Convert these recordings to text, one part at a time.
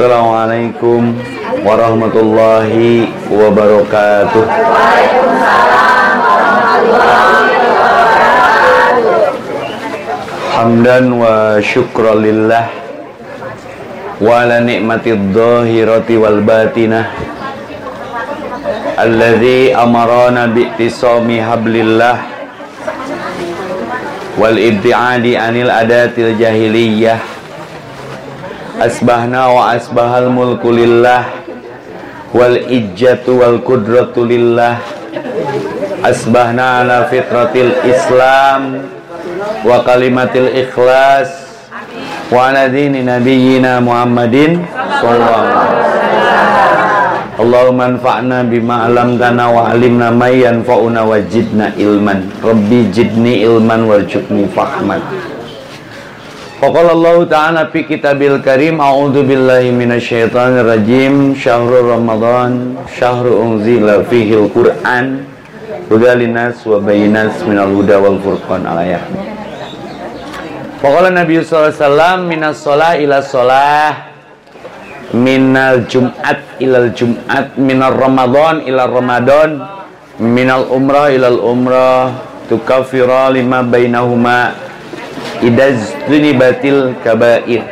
Assalamualaikum warahmatullahi wabarakatuh. Hamdan wa syukra lillah wa ala ni'matid dhahirati wal batinah alladhi amarana bi'tisami hablillah wal ibtiadi anil adatil jahiliyah asbahna wa asbahal mulku lillah wal ijjatu wal kudratu lillah asbahna ala fitratil islam wa kalimatil ikhlas wa ala dini nabiyyina Muhammadin sallallahu Allahumma anfa'na bima 'allamtana wa 'allimna ma yanfa'una ilman Rabbi jidni ilman warzuqni fahman Faqala Allah Ta'ala fi kitabil karim A'udhu billahi minasyaitanir rajim Syahrul Ramadan Syahrul unzila fihil Qur'an Hudalinas wa bayinas minal huda wal furqan alayah. Pokoknya Nabi SAW minas sholah ila sholah minal jum'at ilal jum'at minal ramadan ila ramadan minal umrah ilal umrah tukafira lima bainahuma idaz batil kabair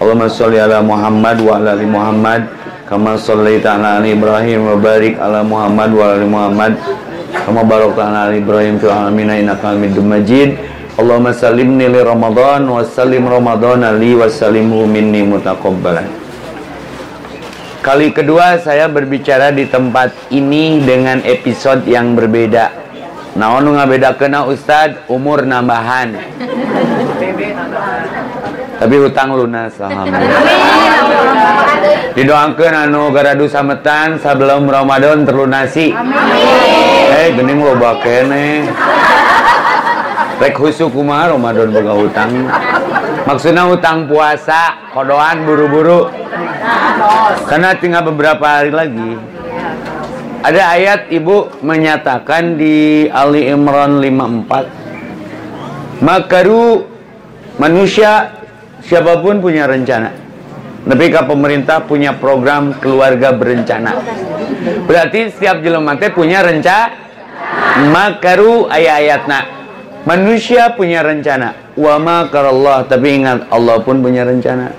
Allahumma sholli ala Muhammad wa ala ali Muhammad kama shallaita ala ali Ibrahim wa barik ala Muhammad wa ala ali Muhammad kama barakta ala ali Ibrahim fil alamin innaka Hamidum Majid Allahumma salimni li Ramadan wa salim Ramadan li wa salimhu minni mutaqabbalan. Kali kedua saya berbicara di tempat ini dengan episode yang berbeda. naon nu ngabeda kena Ustad? Umur nambahan. Tapi hutang lunas Alhamdulillah. Didoakan anu garadu sametan sebelum Ramadan terlunasi Amin. eh gening loba kene. Rek husu kumaha Ramadan boga hutang? Maksudnya hutang puasa kodoan buru-buru. Karena tinggal beberapa hari lagi. Ada ayat ibu menyatakan di Ali Imran 54 makaru manusia siapa pun punya rencana tapi kalau pemerintah punya program keluarga berencana berarti setiap jelema punya rencana makaru ayat-ayatna Manusia punya rencana. Wa makarallah. Tapi ingat, Allah pun punya rencana.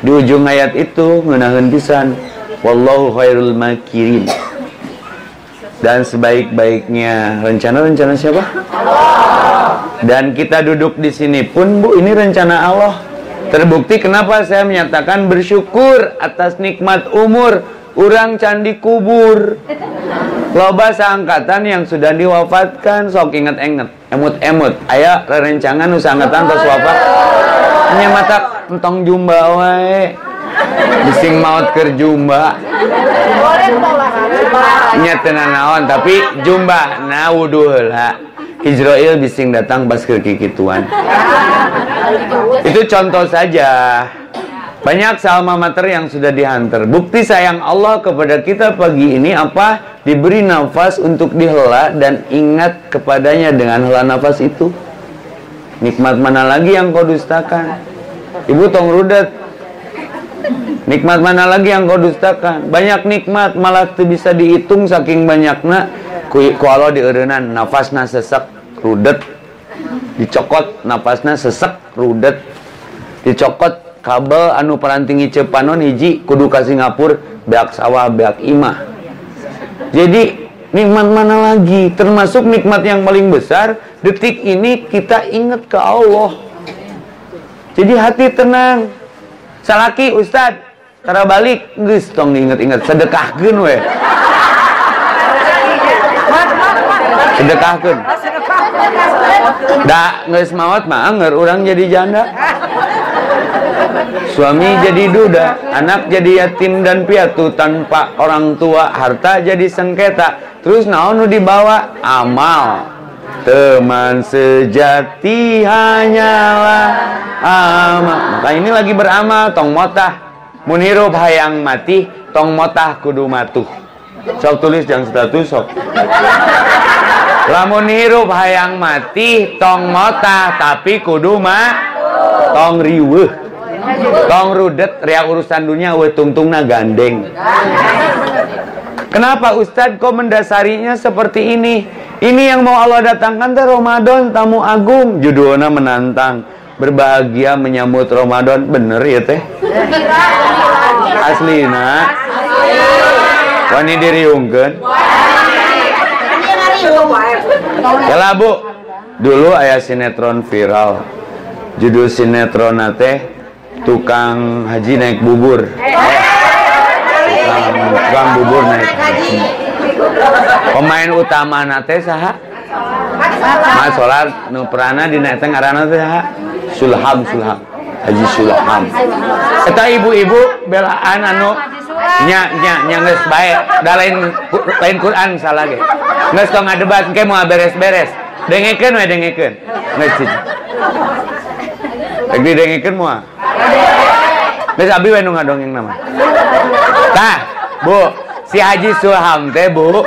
Di ujung ayat itu, menahan pisan. Wallahu khairul makirin. Dan sebaik-baiknya rencana-rencana siapa? Allah. Dan kita duduk di sini pun, Bu, ini rencana Allah. Terbukti kenapa saya menyatakan bersyukur atas nikmat umur. Orang candi kubur. Loba seangkatan yang sudah diwafatkan sok inget-inget emut-emut aya rerencangan usaha angkatan tos wafat hanya mata entong jumba wae bising maut keur jumba nya tenan naon tapi jumba na wudu heula Israel bising datang pas ke kikituan itu contoh saja banyak salma mater yang sudah dihantar. Bukti sayang Allah kepada kita pagi ini apa? Diberi nafas untuk dihela dan ingat kepadanya dengan hela nafas itu. Nikmat mana lagi yang kau dustakan? Ibu tong rudet. Nikmat mana lagi yang kau dustakan? Banyak nikmat malah tuh bisa dihitung saking banyaknya. Ku, ku Allah dieureunnan nafasna sesek rudet. Dicokot nafasna sesek rudet. Dicokot kabel anu perantingi cepanon hiji kudu ke Singapura beak sawah beak imah jadi nikmat mana lagi termasuk nikmat yang paling besar detik ini kita ingat ke Allah jadi hati tenang salaki ustad cara balik geus tong inget-inget sedekahkeun we sedekahkeun da geus maot mah anger urang jadi janda Suami jadi duda, anak jadi yatim dan piatu tanpa orang tua, harta jadi sengketa. Terus naon dibawa? Amal. Teman sejati hanyalah amal. Maka ini lagi beramal, tong motah. Munirup hayang mati, tong motah kudu matuh. Sok tulis jangan status sok. Lamun hirup hayang mati, tong motah tapi kudu mah tong riweuh tong rudet ria urusan dunia we tungtungna gandeng Kenapa Ustadz kok mendasarinya seperti ini? Ini yang mau Allah datangkan teh Ramadan tamu agung. Judulnya menantang. Berbahagia menyambut Ramadan. Bener ya teh? Asli nak. Wani diriungkeun. Ya bu. Dulu ayah sinetron viral. Judul sinetron teh tukang haji naik bubur tukang bubur naik pemain utama nate saha mas solar nu perana di naik ngaranna teh sulham sulham. Haji sulham. Eta ibu-ibu belaan anu nya nya nya geus bae. Da lain lain Quran salah ge. Geus tong ngadebat ke mau beres-beres. Dengekeun we dengekeun. Geus lagi dengekeun moal Geus abi we nu ngadongeng nama. Tah, Bu, si Haji Sulham teh, Bu.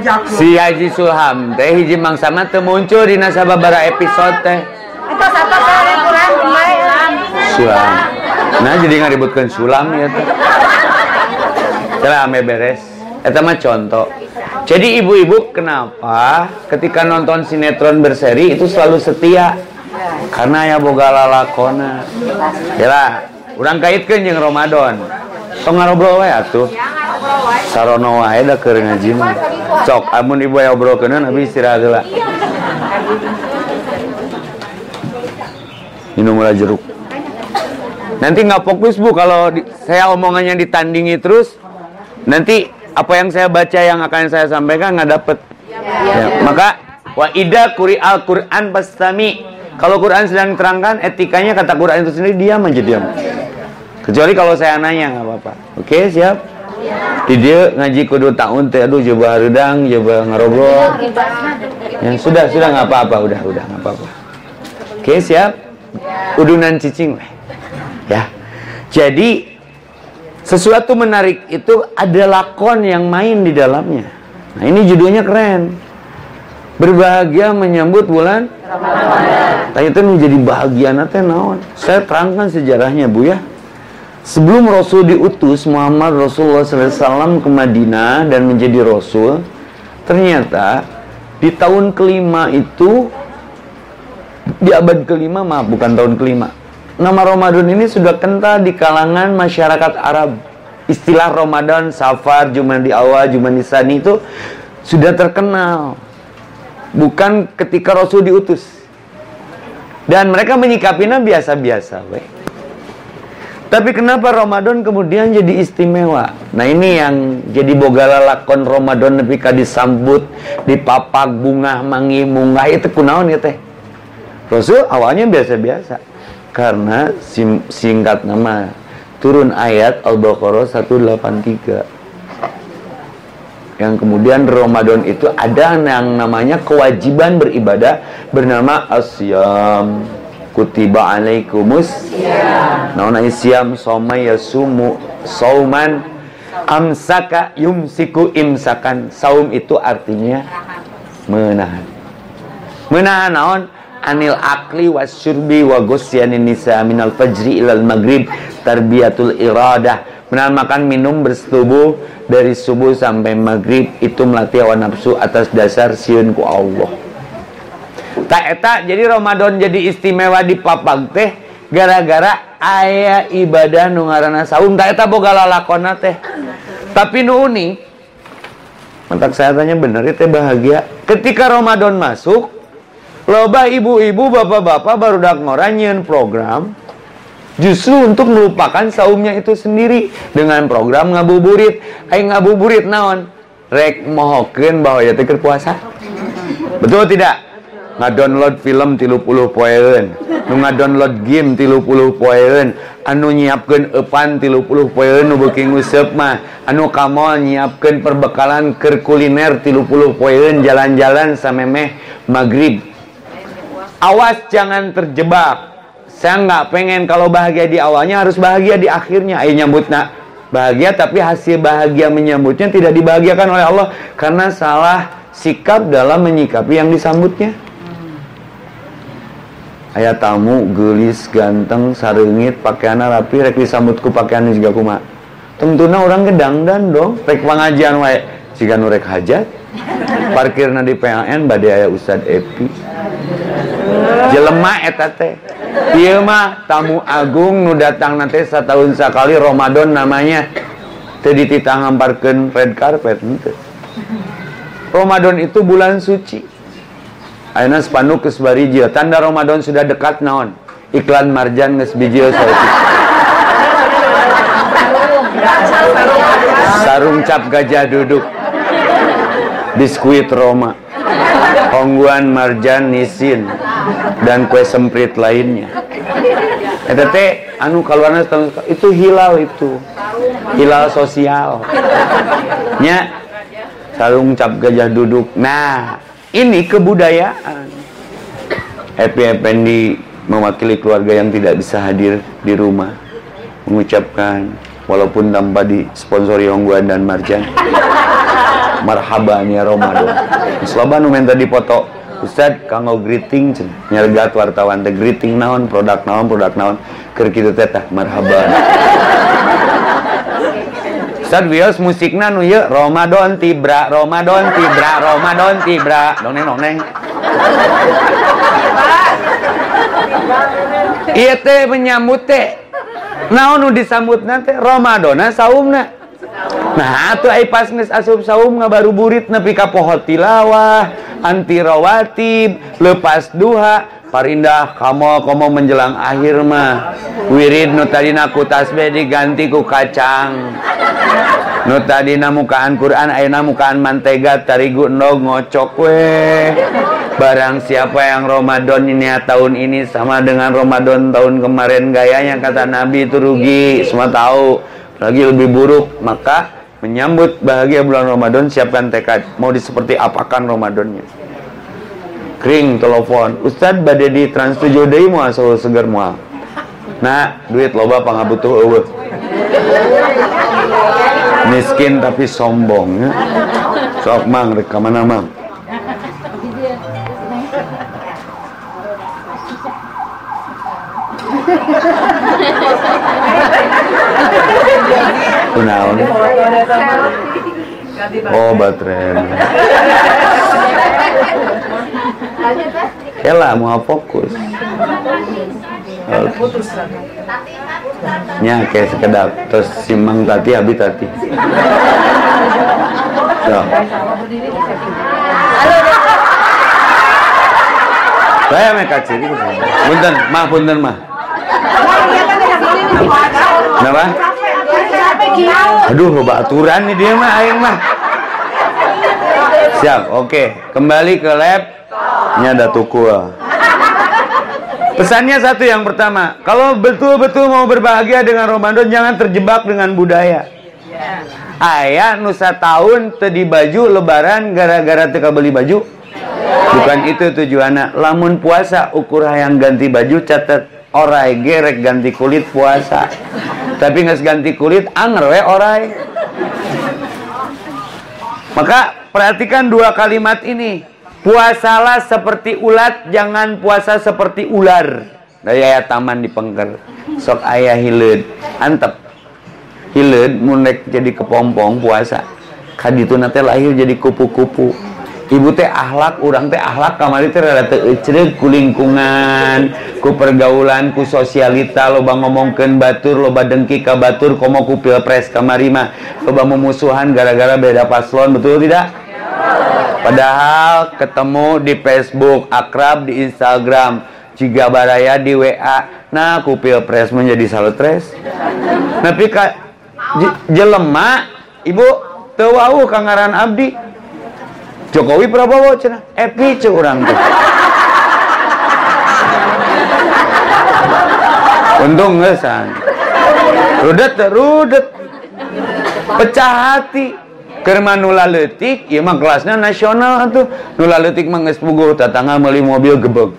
Ya. Si Haji Sulham teh hiji mangsama teu muncul dina sababaraha episode teh. Sulam. Nah jadi ngaributkeun sulam ya teh. Cara ame beres. Eta mah contoh. Jadi ibu-ibu kenapa ketika nonton sinetron berseri itu selalu setia? karena ya boga lalakona ya urang kaitkeun jeung Ramadan tong ngarobrol wae atuh sarono wae da keur ngaji mah sok amun ibu aya obrolkeun abi istirahat heula minum mula jeruk nanti nggak fokus bu kalau di, saya omongannya ditandingi terus nanti apa yang saya baca yang akan saya sampaikan nggak dapet ya, maka wa ida kuri al Quran pastami kalau Quran sedang terangkan etikanya kata Quran itu sendiri diam aja diam. Kecuali kalau saya nanya nggak apa-apa. Oke siap? Di dia ngaji kudu tahun teh aduh coba redang, coba ngarobrol. Yang sudah sudah nggak apa-apa, udah udah nggak apa-apa. Oke siap? Udunan cicing Ya. Jadi sesuatu menarik itu ada lakon yang main di dalamnya. Nah ini judulnya keren berbahagia menyambut bulan Ramadan. Tanya itu menjadi bahagia nanti naon. Saya terangkan sejarahnya Bu ya. Sebelum Rasul diutus Muhammad Rasulullah SAW ke Madinah dan menjadi Rasul, ternyata di tahun kelima itu di abad kelima maaf bukan tahun kelima. Nama Ramadan ini sudah kental di kalangan masyarakat Arab. Istilah Ramadan, Safar, Jumat di awal, Jumat di Sani itu sudah terkenal bukan ketika Rasul diutus. Dan mereka menyikapinya biasa-biasa, Tapi kenapa Ramadan kemudian jadi istimewa? Nah ini yang jadi bogala lakon Ramadan ketika disambut, dipapak bunga mangi munggah itu kunaon ya teh. Rasul awalnya biasa-biasa. Karena singkat nama turun ayat Al-Baqarah 183 yang kemudian Ramadan itu ada yang namanya kewajiban beribadah bernama asyam kutiba alaikumus naon siam? Soma yasumu sauman. Amsaka yumsiku imsakan. Saum itu artinya menahan. Menahan naon? Anil akli wasyurbi wa gusyanin nisa minal fajri ilal maghrib. Tarbiyatul iradah. Menahan makan minum bersetubuh dari subuh sampai maghrib. Itu melatih hawa nafsu atas dasar siun ku Allah. Tak eta jadi Ramadan jadi istimewa di papag teh gara-gara ayah ibadah nu ngaranna saum tak eta boga lalakona teh. Tapi nu unik Mantak saya tanya bener itu bahagia. Ketika Ramadan masuk, loba ibu-ibu, bapak-bapak baru dak ngoranyeun program Justru untuk melupakan saumnya itu sendiri dengan program ngabuburit. Ayo ngabuburit naon? Rek mohokeun bahwa ya teu puasa. Betul tidak? Ngadownload film 30 poeun. Nu ngadownload game 30 poeun. Anu nyiapkeun epan 30 poeun nu beuki nguseup mah. Anu kamol nyiapkeun perbekalan keur kuliner 30 poeun jalan-jalan samemeh maghrib. Awas jangan terjebak saya nggak pengen kalau bahagia di awalnya harus bahagia di akhirnya. Ayo nyambut nak bahagia tapi hasil bahagia menyambutnya tidak dibahagiakan oleh Allah karena salah sikap dalam menyikapi yang disambutnya. Ayah tamu gelis ganteng sarengit pakaian rapi rek disambutku pakaian juga kuma tentunya orang gedang dan dong. Rek pengajian wae. Jika nurek hajat parkirna di PLN badai ayah Ustad Epi. Jelema eta teh. Ieu mah tamu agung nu datang nanti setahun sekali Ramadan namanya. Teu dititang ngamparkeun red carpet henteu Ramadan itu bulan suci Aina spanduk ke sebarijil tanda Ramadan sudah dekat naon? Iklan marjan geus bijil sarung cap gajah duduk. Biskuit Roma. Hongguan marjan nisin. Dan kue semprit lainnya. Eta teh anu kaluarna itu hilal itu. Hilal sosial. Nya sarung cap gajah duduk. Nah ini kebudayaan. Happy Effendi mewakili keluarga yang tidak bisa hadir di rumah mengucapkan walaupun tanpa disponsori Hongguan dan Marjan marhaban ya Ramadan Sloban minta dipoto Ustad kanggo greeting cen. Nyergat wartawan teh greeting naon produk naon produk naon. Keur kitu teh marhaban Wios musikna nu yuk Ramadan tibra Ramadan tibra Ramadan tibra. Dongeng dongeng Iya teh menyambut teh. Naon nu disambut nanti Ramadana saumna. Nah tuh ai pas geus asup saum ngabaruburit nepi ka pohot tilawah anti rawatib lepas duha. Parindah kamu kamu menjelang akhir mah. Wirid nu tadina ku tasbih diganti ku kacang. Nu tadina mukaan Quran ayeuna mukaan mantega tarigu endog ngocok we. Barang siapa yang Ramadan ini tahun ini sama dengan Ramadan tahun kemarin gayanya kata Nabi itu rugi. Semua tahu. Lagi lebih buruk maka menyambut bahagia bulan Ramadan siapkan tekad. Mau di seperti apakan Ramadannya kering telepon Ustad badai di trans 7 deui moal asal segar moal nah duit loba pangabutuh eueuh miskin tapi sombong ya. sok mang rek mana mang Kunaon? Oh, baterai. Kela mau fokus. Nya kayak sekedap terus simang tati abi tati. So. Saya mereka ciri Punten, mah punten mah. Kenapa? Aduh, loba aturan nih dia mah aing mah. Siap, oke. Kembali ke lab. Ini ada tukul. Pesannya satu yang pertama, kalau betul-betul mau berbahagia dengan Ramadan jangan terjebak dengan budaya. Ayah nusa tahun tadi baju lebaran gara-gara teka beli baju. Bukan itu tujuannya. Lamun puasa ukur yang ganti baju catat orai gerek ganti kulit puasa. Tapi nggak ganti kulit anger we orai. Maka Perhatikan dua kalimat ini. Puasalah seperti ulat, jangan puasa seperti ular. Daya taman di pengker. Sok ayah hilud. Antep. Hilud munek jadi kepompong puasa. Kaditu nate lahir jadi kupu-kupu ibu teh ahlak orang teh ahlak kamari teh rada teu ku lingkungan ku pergaulan ku sosialita loba ngomongkeun batur loba dengki ka batur komo ku pilpres kamari mah loba memusuhan gara-gara beda paslon betul tidak? Padahal ketemu di Facebook akrab di Instagram jika baraya di WA nah ku pilpres menjadi saletres tapi ka jelema ibu teu wau kangaran abdi Jokowi Prabowo cina? Epi cek orang tuh untung ngesan rudet rudet. Pecah hati. Kerma nula letik ya mah kelasnya nasional tuh nula letik mah geus tatangga meli mobil gebeg.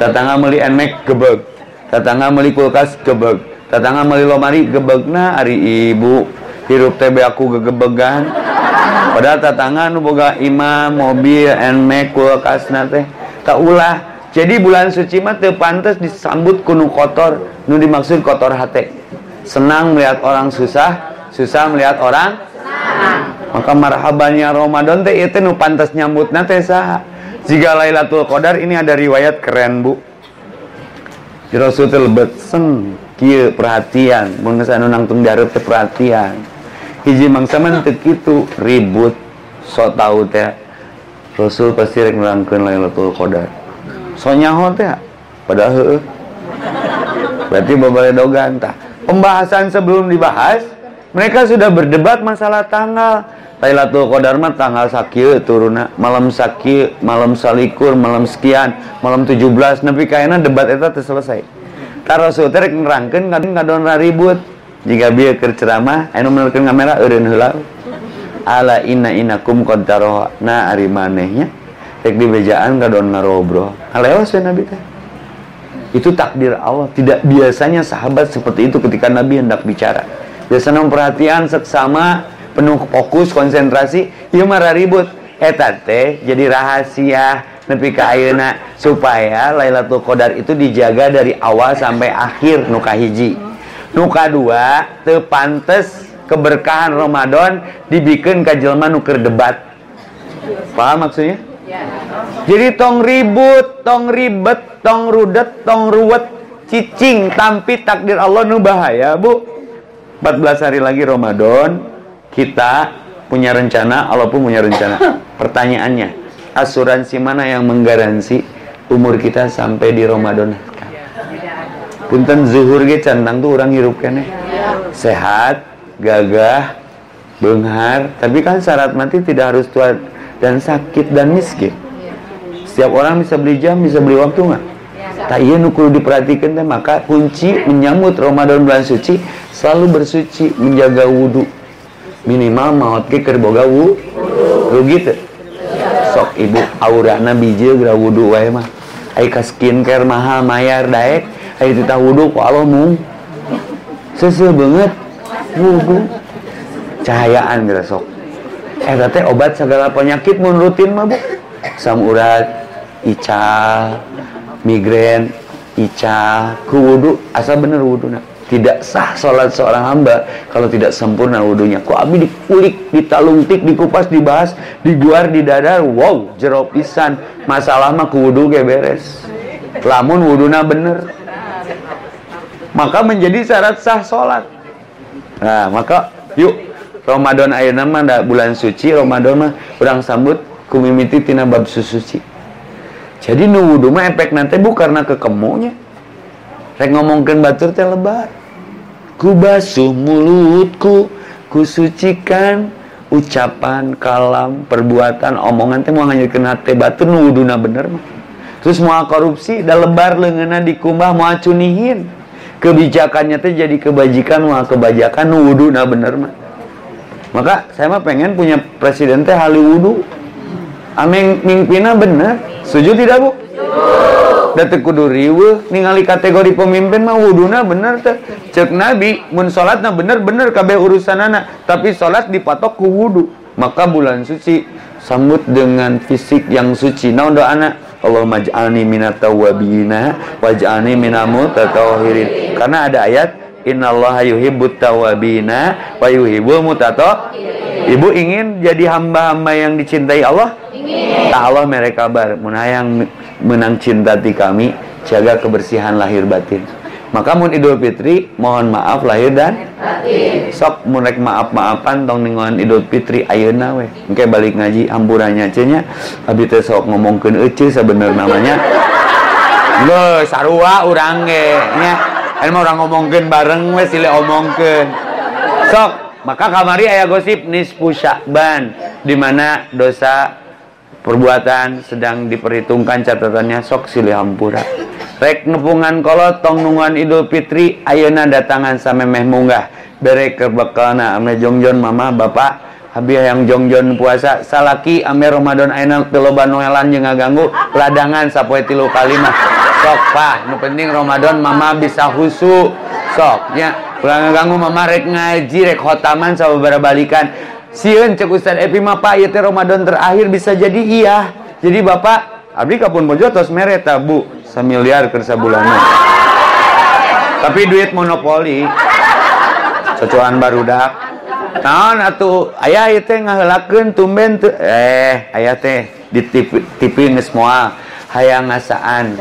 Tatangga meli nmax gebeg. Tatangga meli kulkas gebeg. Tatangga meli lomari gebeg. Nah ari ibu hirup tebe aku gegebegan padahal tatangan boga imam mobil and make kulkas teh tak ulah jadi bulan suci mah teu pantas disambut kuno kotor nu dimaksud kotor hati. Senang melihat orang susah susah melihat orang maka marhabannya Ramadan teh itu nu pantas nyambut teh saha. Jika Lailatul Qadar ini ada riwayat keren bu. Rasul lebet sen kia perhatian. Mun anu nangtung perhatian hiji mangsa mah teu kitu ribut. So tau teh Rasul pasti rek nerangkeun Lailatul Qadar. So nyaho teh padahal berarti babale dogan tah pembahasan sebelum dibahas mereka sudah berdebat masalah tanggal. Lailatul Qadar mah tanggal sakieu turuna malam sakieu malam salikur malam sekian malam 17 nepi kayana debat eta teu selesai. Ta Rasul teh rek nerangkeun ngadon ribut jika bieu keur ceramah anu menerkeun kamera eureun heula ala inna inakum qad na ari manehnya Tek di bejaan kadon ngarobro. Aleos ya Nabi teh. Itu takdir Allah. Tidak biasanya sahabat seperti itu ketika Nabi hendak bicara. Biasanya memperhatian seksama, penuh fokus, konsentrasi, ieu marah ribut. Eta teh jadi rahasia nepi ka ayeuna supaya Lailatul Qadar itu dijaga dari awal sampai akhir nuka hiji. Nuka dua teu pantes keberkahan Ramadan dibikin ka jelema nuker debat. Paham maksudnya? Jadi tong ribut, tong ribet, tong rudet, tong ruwet, cicing, tampi takdir Allah nu bahaya, Bu. 14 hari lagi Ramadan, kita punya rencana, Allah pun punya rencana. Pertanyaannya, asuransi mana yang menggaransi umur kita sampai di Ramadan? Punten zuhur ge cantang tuh orang hirup kene. Sehat, gagah, benghar, tapi kan syarat mati tidak harus tua dan sakit dan miskin. Setiap orang bisa beli jam bisa beli waktu nggak? Tak iya nukul diperhatikan teh maka kunci menyambut Ramadan bulan suci selalu bersuci menjaga wudhu minimal maut ke kerboga wudhu gitu sok ibu aurana biji gara wudhu wae mah. Ai ka skincare mahal mayar daek ai titah wudhu ku Allah mung sese banget wudhu cahayaan gara sok eta teh obat segala penyakit mun rutin mah bu sam urat ical migrain ical ku wudu asal bener wudu nak tidak sah sholat seorang hamba kalau tidak sempurna wudhunya. Ku abi dikulik, ditalungtik, dikupas, dibahas, diguar, didadar. Wow, jeruk pisan. Masalah mah ku wudhu beres. Lamun wuduna bener. Maka menjadi syarat sah sholat. Nah, maka yuk Ramadan ayeuna mah bulan suci Ramadan mah urang sambut kumimiti tina bab suci. Jadi nu wudu mah efek nanti bu karena kekemunya. Rek ngomongkeun batur teh lebar. Ku basuh mulutku, ku sucikan ucapan, kalam, perbuatan, omongan teh mau nganyurkeun hate batur nu bener mah. Terus mau korupsi, dah lebar leungeunna dikumbah mau cunihin. Kebijakannya teh jadi kebajikan, mau kebajakan nu wuduna bener mah. Maka saya mah pengen punya presiden teh hali wudu. Ameng mimpinya bener. Setuju tidak bu? Datuk kudu riwe ningali kategori pemimpin mah wuduna bener teh. Cek Nabi mun salatna bener-bener kabeh urusan anak, tapi salat dipatok ku wudu. Maka bulan suci sambut dengan fisik yang suci. Naon doana? Allahumma ij'alni minat tawwabina waj'alni minal mutatahhirin. Karena ada ayat innallaha yuhibbut tawabina wa yuhibbul mutato Ibu ingin jadi hamba-hamba yang dicintai Allah? Ingin. Tak Allah mereka bar menayang menang cinta di kami jaga kebersihan lahir batin. Maka mun Idul Fitri mohon maaf lahir dan batin. Sok mun maaf-maafan tong ningon Idul Fitri ayeuna we. Engke balik ngaji ampurannya cenah. Abi teh sok ngomongkeun euceul sabener namanya. Geus sarua urang ge nya Ini mah orang ngomongin bareng wes sile omongkeun. Sok, maka kamari ayah gosip nisfu Sya'ban di mana dosa perbuatan sedang diperhitungkan catatannya sok silih hampura. Rek nepungan kolot tong nungan Idul Fitri ayeuna datangan samemeh munggah. Bere kerbekalna ame jongjon mama bapak Abi yang jongjon puasa salaki ame Ramadan ayeuna teu loba noelan jeung ngaganggu ladangan sapoe tilu kalimah. Sok pak nu penting Ramadan mama bisa husu sok ya ulang ganggu mama rek ngaji rek khotaman sababara balikan sieun cek Ustaz Epi mah pak ieu Ramadan terakhir bisa jadi iya. Jadi bapak abdi kapun bojo tos mere tabu semiliar ke sebulan tapi duit monopoli. Cocokan barudak naon atuh ayah itu ngahelakeun tumben tuh eh ayah teh di TV, TV semua hayang ngasaan.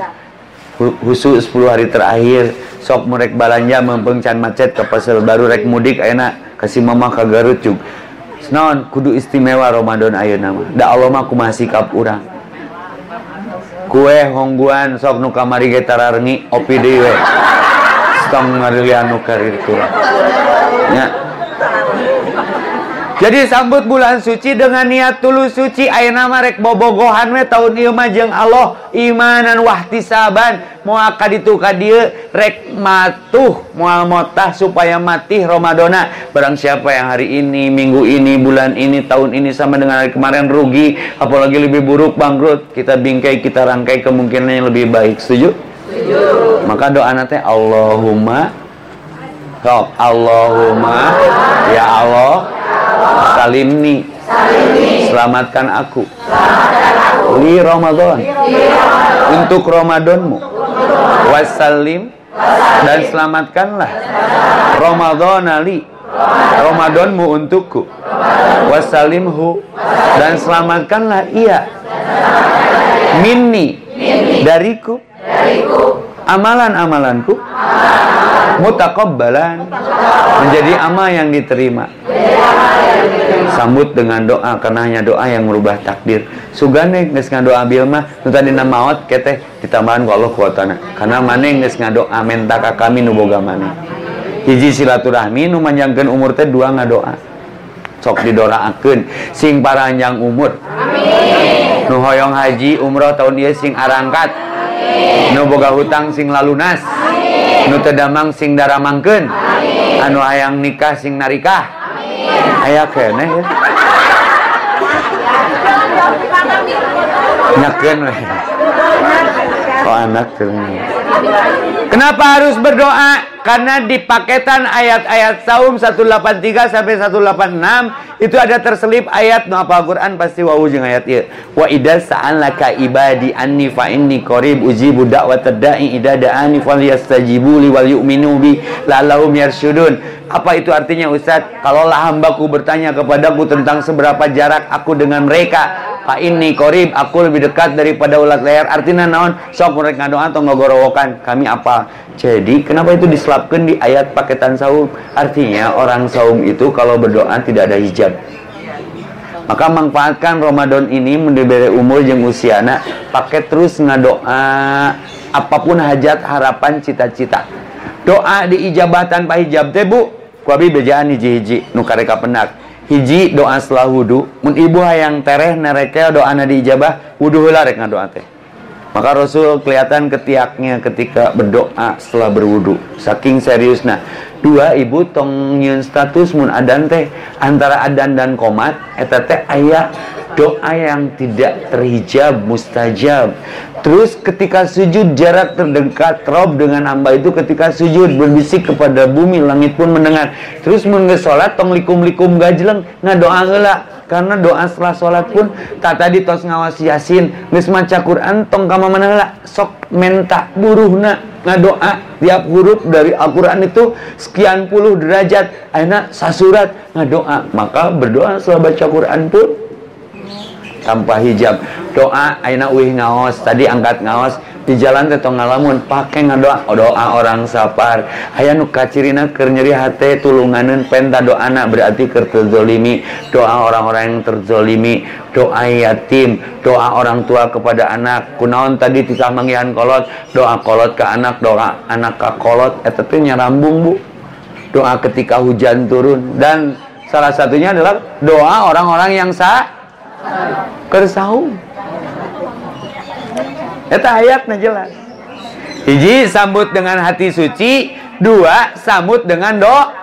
Khusus 10 hari terakhir. Sok merek balanja mempengcan macet ke pasar baru rek mudik enak kasih mama ke Garut cuk non kudu istimewa Ramadan Ayo nama da Allah mah kumaha sikap urang. Kue hongguan sok nu kamari ge tararengi opi deui we. Stong ngarilian nu karir nya jadi sambut bulan suci dengan niat tulus suci. Ayo nama rek bobogohan we tahun ieu mah jeung Allah imanan wahtisaban. Moal kaditu ka dieu rek matuh moal motah supaya mati Ramadana. Barang siapa yang hari ini minggu ini bulan ini tahun ini sama dengan hari kemarin rugi apalagi lebih buruk bangkrut kita bingkai kita rangkai kemungkinan yang lebih baik. Setuju? setuju. Maka doa nanti Allahumma Allahumma ya Allah Salimni. Selamatkan aku. Li Ramadan. Untuk Ramadanmu. Wassalim. Dan selamatkanlah. Ramadan ali Ramadanmu untukku. Wassalimhu. Dan selamatkanlah ia. Minni. Dariku. Amalan-amalanku. Mutakabbalan. Menjadi amal yang diterima sambut dengan doa karena hanya doa yang merubah takdir. Sugane geus ngadoa bil mah. Nu tadi maot keteh ditambahan ku Allah kuatana karena maneh geus ngadoa menta ka kami nu boga maneh hiji silaturahmi nu manjangkeun umur teh dua ngadoa sok didoraakeun sing paranjang umur. Amin. Nu hoyong haji umroh tahun ieu sing arangkat. Amin. Nu boga hutang sing lalunas. Amin. Nu tedamang sing daramangkeun. Amin. Anu hayang nikah sing narikah ayah kene ya nyakeun we oh anak kenapa harus berdoa karena di paketan ayat-ayat Saum 183 sampai 186 itu ada terselip ayat no apa Al-Qur'an pasti wa ujung ayat ya. Wa idza sa'alaka ibadi anni fa inni qarib ujibu da'watad da'i idza da'ani falyastajibu li wal yu'minu bi la'allahum yarsyudun. Apa itu artinya Ustaz? Kalaulah hambaku bertanya kepadaku tentang seberapa jarak aku dengan mereka, Pak ini korib, aku lebih dekat daripada ulat leher. Artinya naon? Sok mereka doa atau ngogorowokan. Kami apa? Jadi kenapa itu diselap diungkapkan di ayat paketan saum. Artinya orang saum itu kalau berdoa tidak ada hijab. Maka manfaatkan Ramadan ini mendiberi umur jeng usiana pakai terus ngadoa apa pun hajat harapan cita-cita. Doa di ijabah tanpa hijab teh Bu. Kuabi bejaan hiji-hiji nu kareka penak. Hiji doa setelah wudu, mun ibu hayang tereh nereke doa na di ijabah wudu heula rek ngadoa teh. Maka Rasul kelihatan ketiaknya ketika berdoa setelah berwudu. Saking seriusnya. Dua ibu tong status mun adan teh antara adan dan komat eta teh aya doa yang tidak terhijab mustajab terus ketika sujud jarak terdekat Rob dengan hamba itu ketika sujud berbisik kepada bumi langit pun mendengar terus mun sholat tong likum-likum gajleng ngadoa heula karena doa setelah sholat pun tak tadi tos ngawas yasin. Geus maca Quran tong kama mana sok menta buruhna ngadoa tiap huruf dari Al-Quran itu sekian puluh derajat. Aina sasurat ngadoa maka berdoa setelah baca Quran pun tanpa hijab. Doa aina uih ngaos tadi angkat ngaos di jalan teh ngalamun pakai ngadoa doa orang sapar. Aya nu kacirina keur nyeri hate tulunganeun penta doana berarti keur terzolimi. Doa orang-orang yang terzolimi doa yatim doa orang tua kepada anak. Kunaon tadi titah manggihan kolot? Doa kolot ke anak doa anak ke kolot. Eta teh nyarambung Bu. Doa ketika hujan turun. Dan salah satunya adalah doa orang-orang yang sah kersaum Eta ayatnya jelas. Hiji sambut dengan hati suci. Dua sambut dengan doa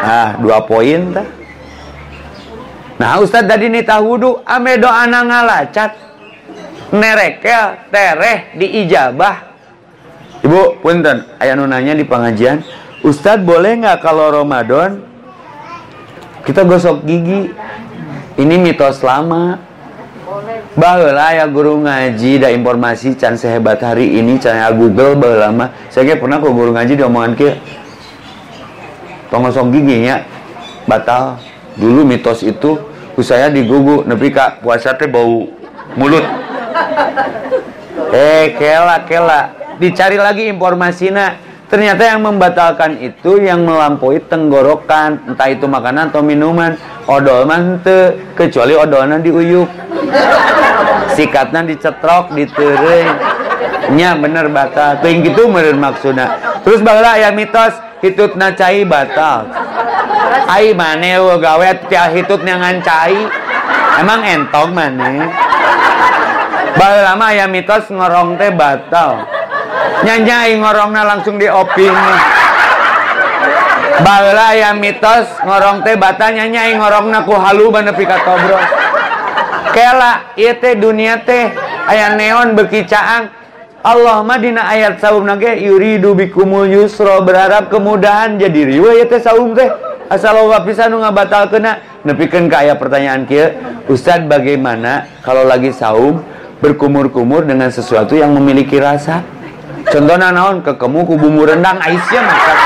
nah dua poin ta. nah Ustadz tadi nih wudhu ame doa ngalacat. Nerekel tereh di ijabah ibu punten ayah nunanya di pengajian. Ustadz boleh nggak kalau Ramadan kita gosok gigi? Ini mitos lama Baheula ya guru ngaji da informasi can sehebat hari ini can ya Google baheula mah. Saya pernah kok guru ngaji diomongan kieu. Pengosong giginya batal. Dulu mitos itu saya digugu nepi ka puasa teh bau mulut. Eh kela kela dicari lagi informasinya ternyata yang membatalkan itu yang melampaui tenggorokan. Entah itu makanan atau minuman. Odol mante kecuali odolnya diuyuk. Sikatnya dicetrok ditereng nya bener batal. Tuh yang gitu meren maksudnya terus bagaimana ya mitos hitutna cai batal. Ai mana gawe tia hitutnya ngancai emang entong mana lama ya mitos ngorong teh batal Nyanyai ngorongna langsung dioping Bala ya mitos ngorong teh bata nyanyai ngorongna ku halu banepi ka Kela ieu teh dunia teh aya neon beki caang. Allah mah dina ayat saum nage yuridu bikumul yusra berharap kemudahan jadi riwa ya teh saum teh. Asal Allah pisan nu ngabatalkeunna nepikeun ka aya pertanyaan kieu Ustaz bagaimana kalau lagi saum berkumur-kumur dengan sesuatu yang memiliki rasa contohnya naon kekemu ku bumbu rendang Aisyah masak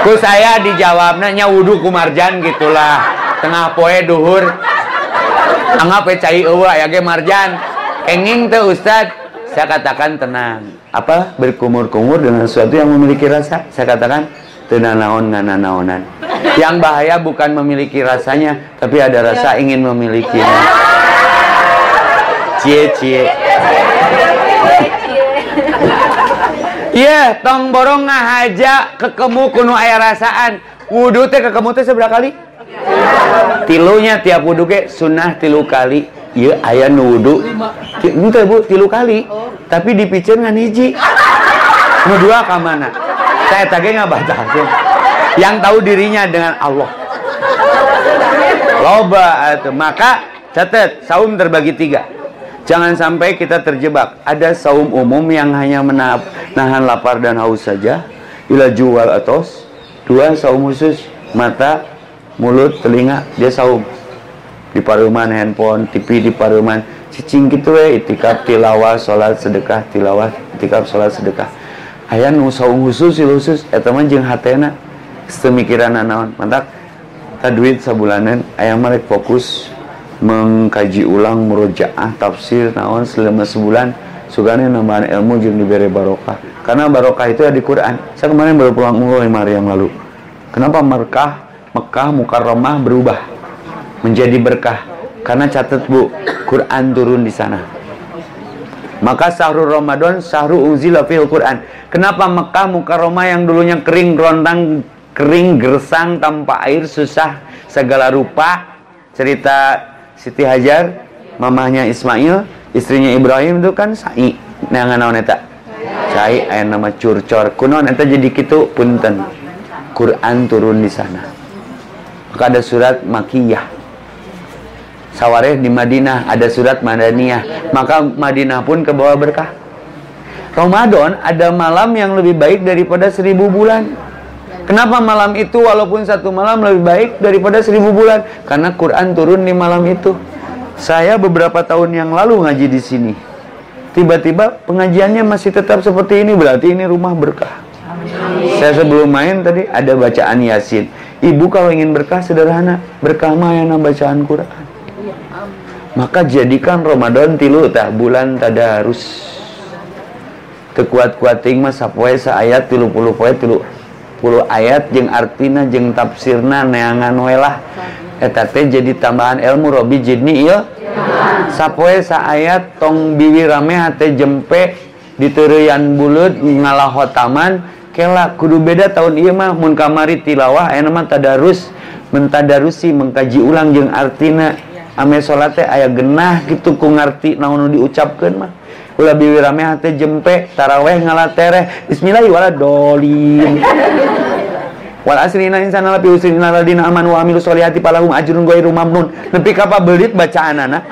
ku saya dijawabnya nya wudhu ku marjan gitulah. Tengah poe duhur. Anggap cai eueuh ya ge marjan. Kenging teh ustad saya katakan tenang. Apa? Berkumur-kumur dengan sesuatu yang memiliki rasa. Saya katakan tenang naon ngana naonan. Yang bahaya bukan memiliki rasanya tapi ada rasa ingin memilikinya cie cie Iya, tong borong ngahaja kekemu kuno ayah rasaan. Wudhu teh kekemu teh seberapa kali? Tilunya tiap wudhu ke sunnah tilu kali. Iya, ayah nu wudhu. Bu, tilu kali. Tapi dipicen ngan hiji. Nu dua ke mana? Saya tadi nggak baca Yang tahu dirinya dengan Allah. Loba itu. Maka catat saum terbagi tiga Jangan sampai kita terjebak. Ada saum umum yang hanya menahan lapar dan haus saja. Ila jual atos. Dua saum khusus. Mata, mulut, telinga. Dia saum. Di paruman handphone, TV di paruman. Cicing gitu ya. Itikaf, tilawah, sholat, sedekah. Tilawah, itikaf, sholat, sedekah. Ayah nu saum khusus, khusus. Eta mah jeung hatena. Semikiran naon. Mantap. Taduit sabulanan. Ayah mereka fokus mengkaji ulang murojaah tafsir naon selama sebulan. Sugane nambahan ilmu jeung diberi barokah. Karena barokah itu ya di Quran. Saya kemarin baru pulang umroh lima hari yang lalu. Kenapa Mekah Mekah Mukarramah berubah menjadi berkah? Karena catat bu Quran turun di sana. Maka sahrul Ramadan sahru unzila fil Quran. Kenapa Mekah Mukarramah yang dulunya kering rontang kering gersang tanpa air susah segala rupa? Cerita Siti Hajar mamahnya Ismail istrinya Ibrahim itu kan Sa'i. Neangan naon eta? Sa'i aya nama curcor. Kunon eta jadi kitu? Punten. Quran turun di sana. Maka ada surat Makiyah. Sawareh di Madinah ada surat Madaniyah. Maka Madinah pun ke bawah berkah. Ramadan ada malam yang lebih baik daripada seribu bulan Kenapa malam itu walaupun satu malam lebih baik daripada seribu bulan? Karena Quran turun di malam itu. Saya beberapa tahun yang lalu ngaji di sini. Tiba-tiba pengajiannya masih tetap seperti ini, berarti ini rumah berkah. Saya sebelum main tadi ada bacaan Yasin. Ibu kalau ingin berkah sederhana, berkah mah yang bacaan Quran. Maka jadikan Ramadan tilu tah bulan tadarus. Kekuat-kuat ting mah sapoe sa ayat tilu puluh poe tilu 10 ayat jeung artina jeung tafsirna neangan welah eta teh jadi tambahan ilmu Robi jidni ieu? Sapoe sa ayat tong biwi rame hate jempe diteurian bulut ngalahotaman. Kela kudu beda tahun ieu mah mun kamari tilawah aya mah tadarus mentadarusi mengkaji ulang jeung artina ame salat teh aya genah gitu ku ngarti naon diucapkeun mah. Ulah biwi rame hate jempe taraweh ngalatereh. Bismillahirrahmanirrahim. wal asri inna insana lafi usri innal ladina amanu wa amilus solihati palahum ajrun ghairu mamnun. Nepi ka belit bacaanana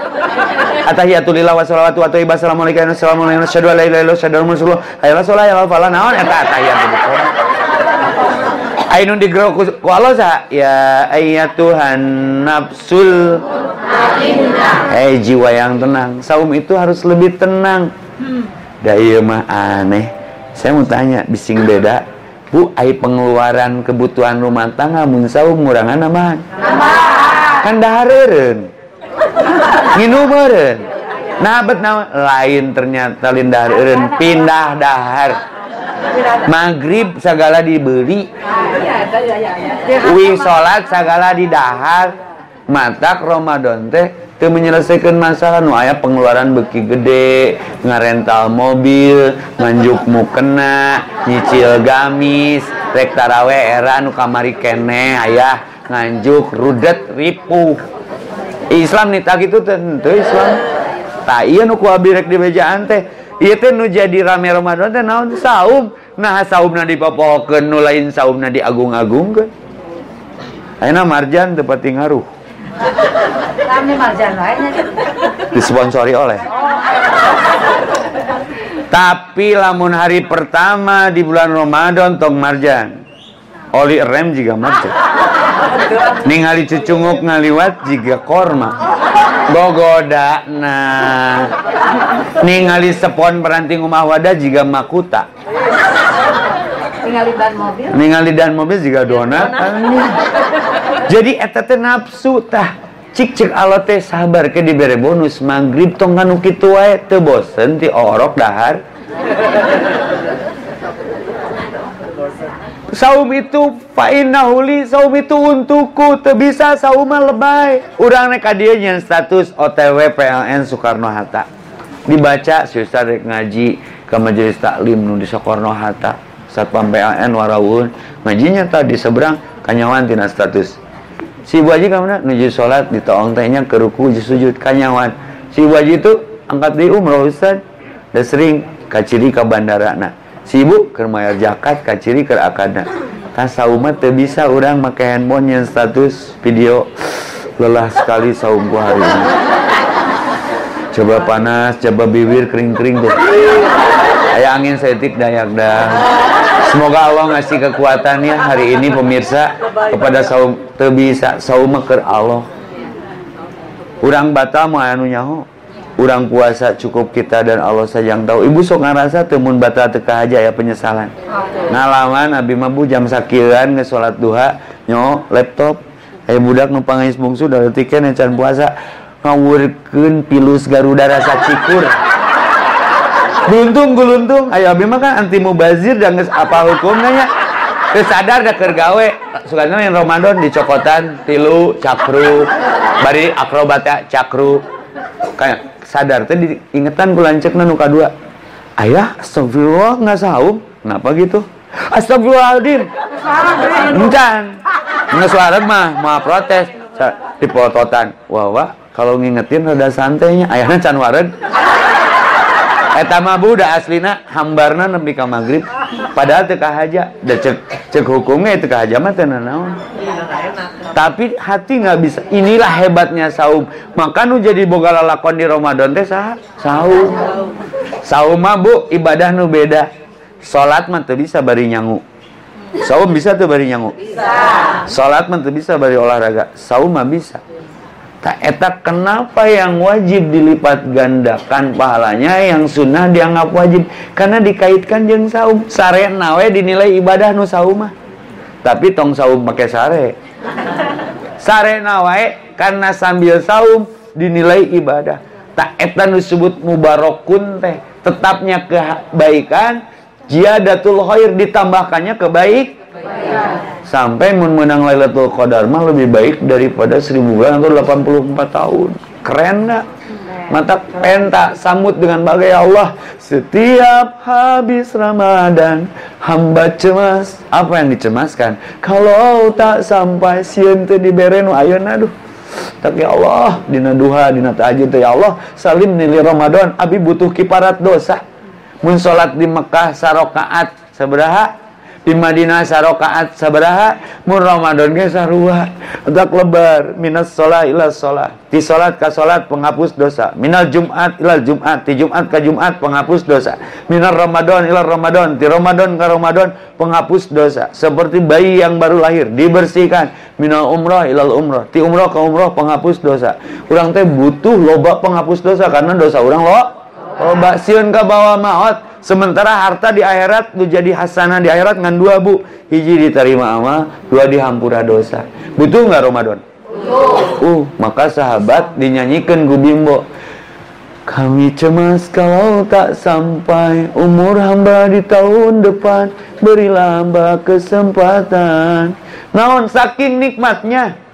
atahiyatul lillah wa sholawatu wa thayyibah assalamu alaikum assalamu alaikum asyhadu an la ilaha illallah anna rasulullah. Hayya salat ya falah. Naon eta atahiyat Ainun digerok ku Allah sa? Ya Tuhan nafsul. Hei jiwa yang tenang. Saum itu harus lebih tenang. Daya mah aneh. Saya mau tanya Bising beda Bu, ai pengeluaran kebutuhan rumah tangga mun saum murangan naman Kan dahareun Nginu Nah, bet lain ternyata lindah pindah dahar. Maghrib segala dibeli. Wing sholat segala di dahar matak Ramadan teh teu menyelesaikan masalah. Nu aya pengeluaran beki gede ngarental mobil nganjuk mukena nyicil gamis rek tarawe era nu kamari kene ayah nganjuk rudet ripuh. Islam nih tak gitu tentu Islam. Tak iya nu kuabi rek di bejaan teh. Iya teh nu jadi rame Ramadan teh naon saum. Nah saumna dipopohokeun nu lain saumna diagung-agungkeun. Ayeuna marjan tepati ngaruh. Rame marjan lainnya. Disponsori oleh. Tapi lamun hari pertama di bulan Ramadan tong marjan. Oli rem juga marjan. Ningali cucunguk ngaliwat juga korma. Bogoda nah ningali sepon peranting rumah wadah juga makuta ningali dan mobil ningali dan mobil juga donat jadi eta teh nafsu tah. Cik cik Allah teh sabar ke diberi bonus. Maghrib tong kanu kitu wae teu bosen ti orok dahar. Saum itu fa'inahuli saum itu untukku teu bisa saum lebay. Urang nek dia yang status OTW PLN Soekarno Hatta. Dibaca si Ustaz ngaji ke majelis taklim nu di Soekarno Hatta. Satpam PLN warawun ngajinya tadi seberang kanyawan tina status si ibu haji kamana nuju sholat di toong tehnya ke ruku sujud kanyawan si ibu haji itu angkat di umroh Ustaz. Dan sering kaciri ke bandara nah si ibu ke jakat kaciri ke akadna tas saumat bisa orang make handphone yang status video. Lelah sekali saumku hari ini. Coba panas coba bibir kering-kering tuh ayah angin setik dayak dah Semoga Allah ngasih kekuatannya hari ini pemirsa kepada saum tebisa sauma ke Allah. Urang batal mau anu nyaho. Urang puasa cukup kita dan Allah saja yang tahu. Ibu sok ngarasa temun batal teka aja ya penyesalan. Ngalaman abi mabu jam sakiran nge sholat duha nyo laptop. Ayo budak numpangais bungsu dari tiket can puasa ngawurkeun pilus Garuda rasa cikur. Guntung guluntung ayo abi mah kan anti mubazir dan apa hukumnya ya kesadar dah kergawe sukanya yang Ramadan dicokotan tilu cakru. Bari akrobat cakru. Kayak sadar teh diingetan bulan cek nuka dua ayah astagfirullah nggak saum. Kenapa gitu? Astagfirullahaladzim. Nggak suara mah mau protes. Dipototan wah wah kalau ngingetin rada santainya. Ayahnya can wared Eta mah budak aslina hambarna nepi ka magrib. Padahal teu haja. Da cek cek hukumnya teu haja mah teu naon. Tapi hati nggak bisa. Inilah hebatnya saum. Maka nu jadi boga lalakon di Ramadan teh sah saum. Saum mah Bu ibadah nu beda. Salat mah teu bisa bari nyangu. Saum bisa tuh bari nyangu? Bisa. Salat mah teu bisa bari olahraga. Saum mah bisa. Tak etak kenapa yang wajib dilipat gandakan pahalanya yang sunnah dianggap wajib? Karena dikaitkan jeng saum. Sare nawe dinilai ibadah nu saumah tapi tong saum pakai sare. Sare nawe karena sambil saum dinilai ibadah. Tak etan disebut mubarokun teh. Tetapnya kebaikan jiadatul khair ditambahkannya kebaik sampai menang Lailatul Qadar mah lebih baik daripada 1000 bulan atau 84 tahun. Keren gak? mata penta sambut dengan bagai Allah. Setiap habis Ramadan hamba cemas. Apa yang dicemaskan? Kalau tak sampai di diberenu ayo aduh tapi ya Allah dina duha dina tahajud ya Allah. Salim nilai Ramadan abi butuh kiparat dosa. Mun salat di Mekah sarokaat sabaraha di Madinah sarokaat sabaraha mun Ramadan ge sarua tak lebar minas sholat ila sholat. Di sholat ka sholat penghapus dosa. Minal Jumat ila Jumat. Di Jumat ka Jumat penghapus dosa. Minal Ramadan ila Ramadan. Di Ramadan ka Ramadan penghapus dosa. Seperti bayi yang baru lahir dibersihkan. Minal umrah ilal umrah. Ti umrah ka umrah penghapus dosa. Orang teh butuh loba penghapus dosa karena dosa orang lo loba sieun ka bawa maot Sementara harta di akhirat lu jadi hasanah di akhirat ngan dua bu. Hiji diterima ama, dua dihampura dosa. Butuh nggak Ramadan? Uh, maka sahabat dinyanyikan ku bimbo. Kami cemas kalau tak sampai umur hamba di tahun depan. Berilah hamba kesempatan. Naon saking nikmatnya.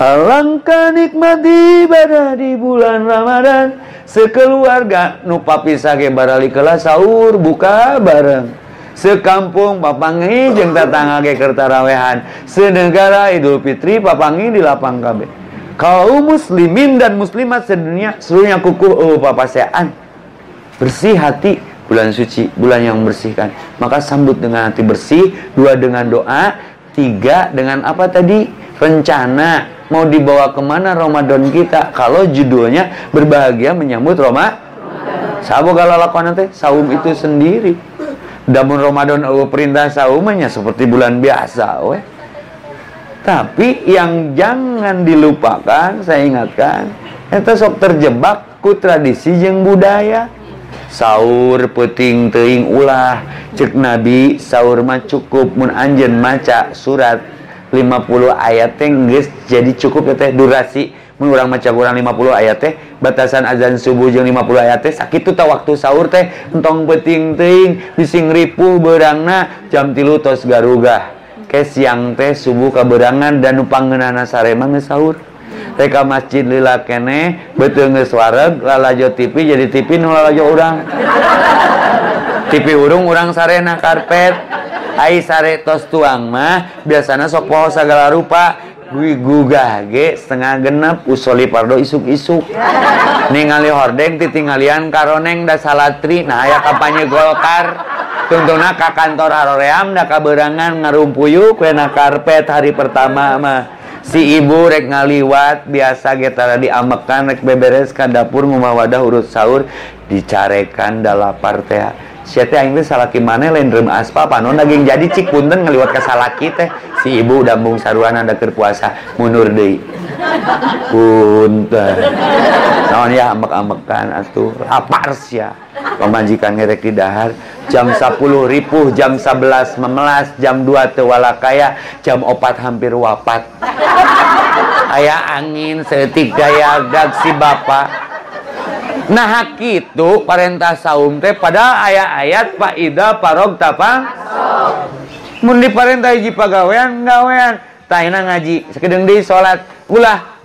Alangkah nikmat ibadah di bulan Ramadan. Sekeluarga nu papi sage barali kelas sahur buka bareng. Sekampung papangi jeung tetangga ge keur tarawehan senegara Idul Fitri papangi di lapang kabeh kaum muslimin dan muslimat sedunia seluruhnya kukuh oh papasean bersih hati bulan suci bulan yang membersihkan. Maka sambut dengan hati bersih dua dengan doa tiga dengan apa tadi? Rencana mau dibawa ke mana Ramadan kita? Kalau judulnya berbahagia menyambut Roma sabu kalau lakukan nanti saum itu sendiri. Damun Ramadan Allah perintah saumnya seperti bulan biasa we. tapi yang jangan dilupakan saya ingatkan itu sok terjebak ku tradisi yang budaya. Sahur peting teing ulah cek nabi sahur mah cukup mun anjen maca surat 50 ayat teh geus jadi cukup ya teh durasi. Mun urang maca kurang 50 ayat teh batasan azan subuh jeung 50 ayat teh sakitu tah waktu sahur teh entong peting teuing bisi ngripuh beurangna jam 3 tos garugah. Ke siang teh subuh kaberangan dan nupangeunana sarema geus sahur. Reka masjid lila kene betul geus wareg lalajo TV jadi TV nu lalajo urang. TV urung urang sarena karpet. Ay sare tos tuang mah biasanya sok poho segala rupa. Gue gugah ge setengah genep usoli pardo isuk-isuk. Ningali hordeng titinggalian karoneng da salatri. Nah aya kampanye golkar. Tuntuna ka kantor haroream da kaberangan ngarumpuyuk kena karpet hari pertama mah. Si ibu rek ngaliwat biasa getara diamekan rek beberes ka dapur wadah urut sahur dicarekan da lapar teh. Aing teh salaki mana lain rem aspa panon daging jadi cik punten ngeliwat ke salaki teh si ibu dambung saruan ada puasa mundur deui. Punten. Naon ya ambek-ambekan atuh lapar sia. Pemajikan ngerek di dahar jam 10 ripuh jam 11 memelas jam 2 teu walakaya jam 4 hampir wapat. Aya angin setik daya dag si bapak Nah itu perintah saum teh pada ayat-ayat Pak Ida parog tapa mun diperintah hiji pagawean gawean. Taina ngaji sekedeng di salat. Ulah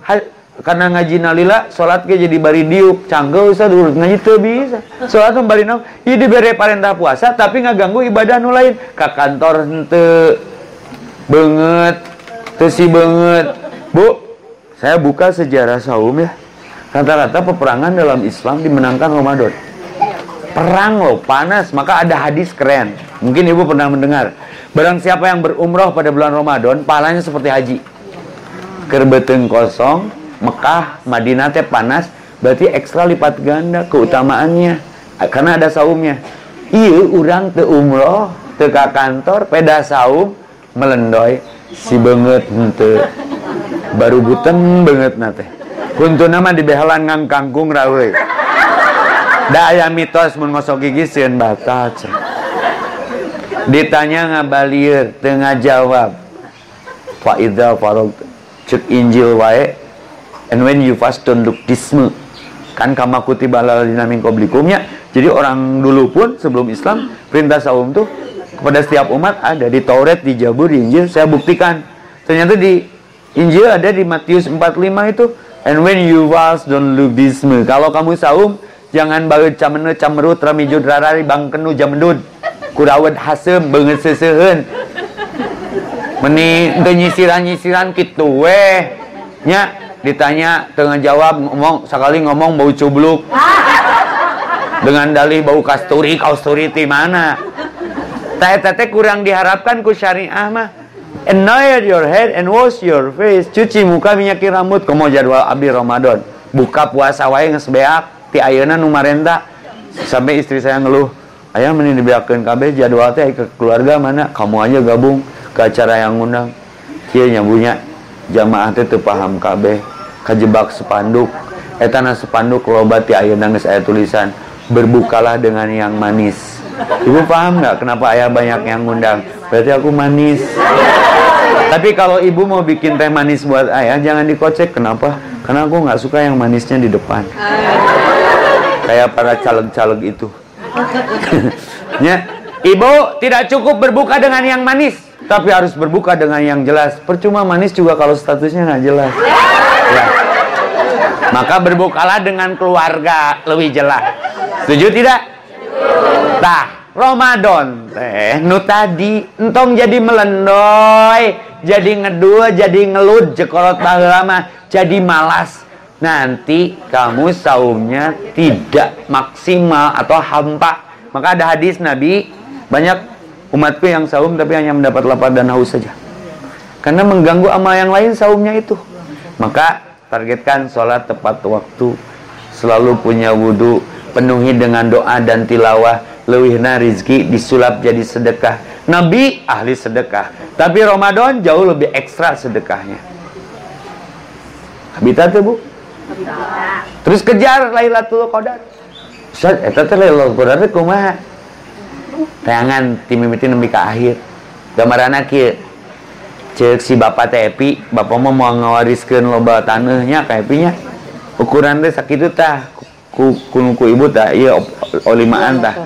karena ngaji nalila salat ke jadi bari diuk. Canggih usah dulu ngaji teu bisa. Salat bari naon? Ieu dibere perintah puasa tapi ngaganggu ibadah nu lain. Ka kantor henteu. Beungeut teu si beungeut Bu saya buka sejarah saum ya Rata-rata peperangan dalam Islam dimenangkan Ramadan. Perang loh, panas. Maka ada hadis keren. Mungkin ibu pernah mendengar. Barang siapa yang berumroh pada bulan Ramadan, pahalanya seperti haji. Kerbeteng kosong, Mekah, Madinah teh panas, berarti ekstra lipat ganda keutamaannya. Karena ada saumnya. Iya, orang te umroh, te kantor, peda saum, melendoy, si banget ente. Baru buten banget nate. Kuntu nama di behalan ngang kangkung rawe. Da aya mitos mun ngosok gigi sieun batal Ditanya ngabalieur tengah jawab. Fa idza farag cek Injil wae and when you fast don't look disme kan kama kutiba lalina min qablikumnya jadi orang dulu pun sebelum Islam perintah saum tuh kepada setiap umat ada di Taurat di Jabur di Injil saya buktikan ternyata di Injil ada di Matius 45 itu And when you was don't lubisme. Kalau kamu saum, jangan baru camenu camrut ramijud rarari bangkenu jamdud. Kurawat hasem banget sesehen. Meni nyisiran-nyisiran gitu weh. Nya ditanya tengah jawab ngomong sekali ngomong bau cubluk. Dengan dalih bau kasturi, kasturi di mana? tete kurang diharapkan ku syariah mah Anoint your head and wash your face. Cuci muka minyaki rambut. Komo jadwal abdi Ramadan. Buka puasa wae geus beak ti ayeuna nu. Sampai istri saya ngeluh, "Ayah mending dibeakeun kabeh jadwal teh ke keluarga mana? Kamu aja gabung ke acara yang ngundang." Kieu nyabunya jamaah teh teu paham kabeh. Kajebak spanduk. Eta na spanduk loba ti ayeuna geus aya tulisan, "Berbukalah dengan yang manis." Ibu paham nggak kenapa ayah banyak yang ngundang? Berarti aku manis. Tapi kalau ibu mau bikin teh manis buat ayah, jangan dikocek. Kenapa? Karena aku nggak suka yang manisnya di depan. Kayak para caleg-caleg itu. ya, ibu tidak cukup berbuka dengan yang manis, tapi harus berbuka dengan yang jelas. Percuma manis juga kalau statusnya nggak jelas. Ya. Maka berbukalah dengan keluarga lebih jelas. Setuju tidak? Tah, Ramadan teh nu tadi entong jadi melendoy, jadi ngedua, jadi ngelut jekolot baheula mah jadi malas. Nanti kamu saumnya tidak maksimal atau hampa. Maka ada hadis Nabi, banyak umatku yang saum tapi hanya mendapat lapar dan haus saja. Karena mengganggu amal yang lain saumnya itu. Maka targetkan sholat tepat waktu, selalu punya wudhu, penuhi dengan doa dan tilawah, lewihna rizki disulap jadi sedekah Nabi ahli sedekah. Tapi Ramadan jauh lebih ekstra sedekahnya. Habita tuh bu? Terus kejar Lailatul Qadar. Ustaz eta teh Lailatul Qadar teh kumaha? Tayangan timimiti nembi ka akhir. Gambaranna kieu. Cek si bapak teh Epi bapak mau mau ngawariskeun loba taneuhnya ka Epinya. Ukuran teh sakitu tah ku, ku, ku ibu tah iya olimaan tah.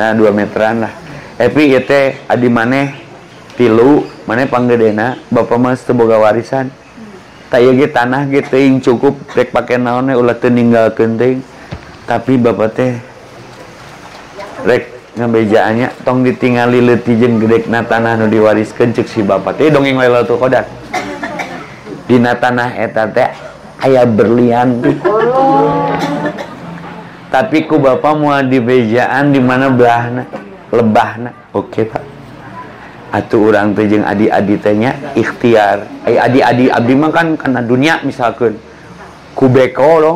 Nah dua meteran lah Epi teh adi maneh tilu maneh panggedena Bapak Mas teboga warisan. Tay tanah ge teuing cukup rek pake naon e, ulah teu ninggalkeun teuing. tapi Bapak teh rek ngabejaannya tong ditingali leti jeung gedekna tanah nu diwariskeun ceuk si Bapak teh. Dongeng Lailatul Qadar. Dina tanah eta teh aya berlian. Tapi ku Bapak mau dibejaan di mana belahna lebahna oke okay, pak. Atuh orang teh jeung adi-adi tanya ikhtiar. Ay adi-adi abdi mah kan karena dunia misalkan ku beko lo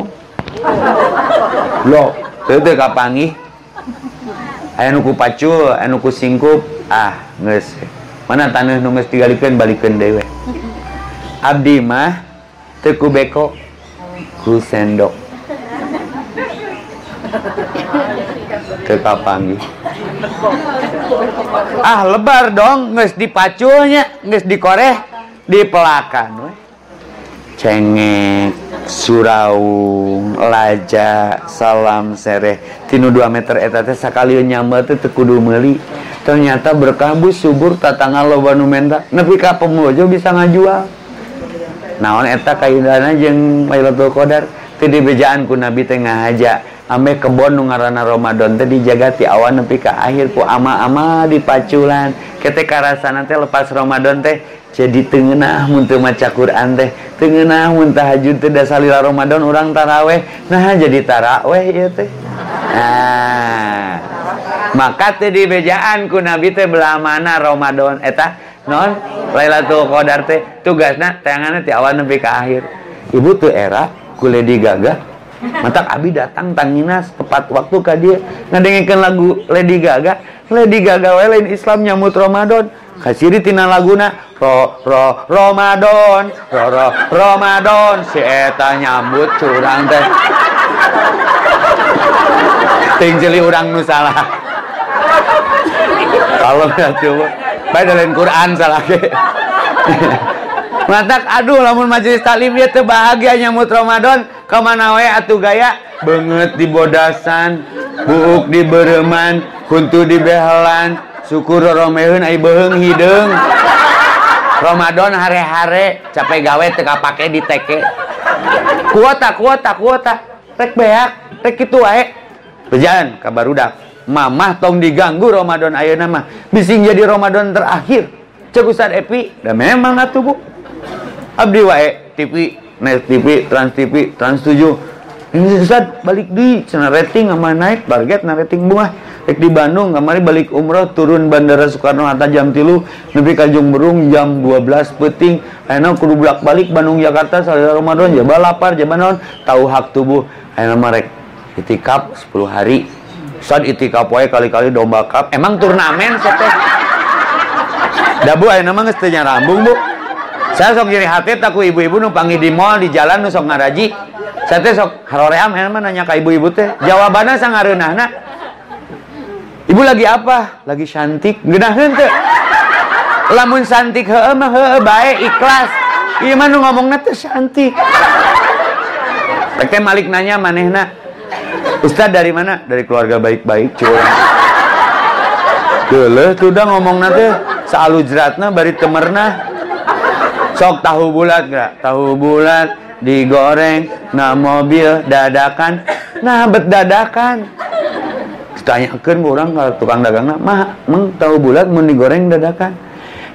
lo teu teu kapangi aya nu pacul aya singkup. Ah geus. Mana tanah nu geus tigalikeun balikeun dewe abdi mah teu ku beko ku sendok. Ke kapangi ah lebar dong nges dipaculnya nges dikoreh di pelakan cengek suraung laja salam sereh. Tinu 2 meter etatnya sekali nyamba teh kudu meli ternyata berkambus subur tatangga loba nu menta nepi ka pemojo bisa ngajual. Naon eta kaidana jeung Lailatul Qadar? Teu dibejaan ku nabi teh ngahaja. Ame kebon nu ngaranna Ramadan teh dijagati awan nepi ka akhir ku ama-ama dipaculan. Kete karasana teh lepas Ramadan teh jadi tengenah mun teu maca Quran teh, tengenah mun tahajud teh da salila Ramadan urang taraweh. Nah jadi taraweh ieu teh. Nah. Maka teh di bejaan ku Nabi teh belamana Ramadan eh, eta non Lailatul Qadar teh tugasna tanganna ti awan nepi ka akhir. Ibu tuh era kuliah digagah Mata Abi datang tanginas tepat waktu ka dia ngadengkeun lagu Lady Gaga. Lady Gaga we lain Islam nyambut Ramadan. Kasiri tina laguna ro ro Ramadan, ro ro Ramadan si eta nyambut curang teh. Ting jeli urang nu salah. Kalau nggak coba, baik dalam Quran salah ke. Matak aduh lamun majelis taklim dia teu bahagia nyambut Ramadan ke mana we atuh gaya? Banget di bodasan buuk di bereman kuntu di behelan syukur romeun ai beheung hideung Ramadan hare-hare capek gawe teka pake di teke. Kuota kuota kuota. Rek beak rek kitu wae. Berjalan kabar udah mamah tong diganggu Ramadan ayeuna mah. Bising jadi Ramadan terakhir. Cek Ustaz Epi dan memang atuh bu abdi wae TV Net TV Trans TV Trans 7 ini Ustaz balik di cina rating sama naik target na rating bunga Rek di Bandung kemarin balik umroh turun Bandara Soekarno Hatta jam tilu nepi Kajung Berung jam 12 peting ayeuna kudu bolak balik Bandung Jakarta salira Ramadan jaba lapar jaba naon tahu hak tubuh. Ayeuna mah rek itikaf 10 hari. Ustaz itikaf wae kali-kali domba kap. Emang turnamen teh? Da bu ayeuna mah geus rambung bu saya sok jadi hati takut ibu-ibu nu panggil di mall di jalan nu sok ngaraji. Saya teh sok haroream emang nanya ke ibu-ibu teh. Jawabannya sang nak ibu lagi apa? Lagi cantik genaheun teh. Lamun cantik heeh mah heeh bae ikhlas. Iya mah nu ngomongna cantik Teh Malik nanya manehna Ustad dari mana? Dari keluarga baik-baik curang. Geuleuh tuh udah ngomong teh. Jeratna bari temerna. Sok tahu bulat gak? Tahu bulat digoreng nah mobil dadakan. Nah bet dadakan. Ditanyakan orang kalau tukang dagang nah, mah meng tahu bulat mau digoreng dadakan?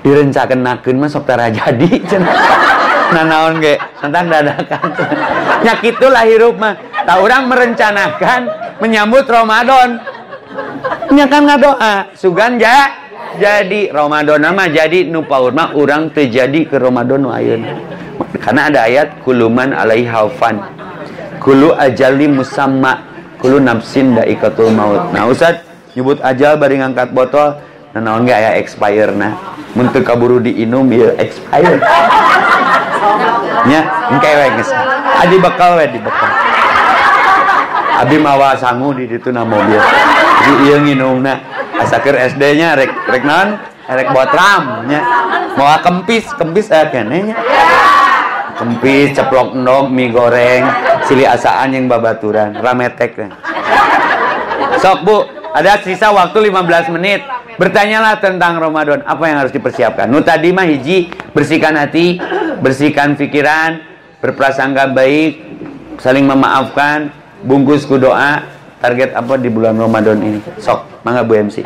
Direncakan nakin mah sok jadi nah naon ge tentang dadakan. Nyak itulah hirup mah. Tahu orang merencanakan menyambut Ramadan. Nya kan ngadoa sugan ja jadi Ramadan mah jadi nu paur mah urang terjadi ke Ramadan nu ayeuna karena ada ayat kuluman alaiha fan. Kulu ajali musamma, kulu nafsin daikatul maut. Nah, Ustaz nyebut ajal bari ngangkat botol, nah naon ge aya expire nah. Mun teu kaburu diinum ieu expire. Nya, engke we geus. Adi bekal we di bekal. Abi mawa sangu di ditu na mobil. Di ieu nginumna. Asaker SD-nya rek rek naon? Rek botram nya. Mau kempis, kempis aya keneh nya kempis ceplok endog mie goreng sili asaan yang babaturan rametek sok bu ada sisa waktu 15 menit bertanyalah tentang Ramadan apa yang harus dipersiapkan nu tadi mah hiji bersihkan hati bersihkan pikiran berprasangka baik saling memaafkan bungkus ku doa target apa di bulan Ramadan ini? Sok mangga Bu MC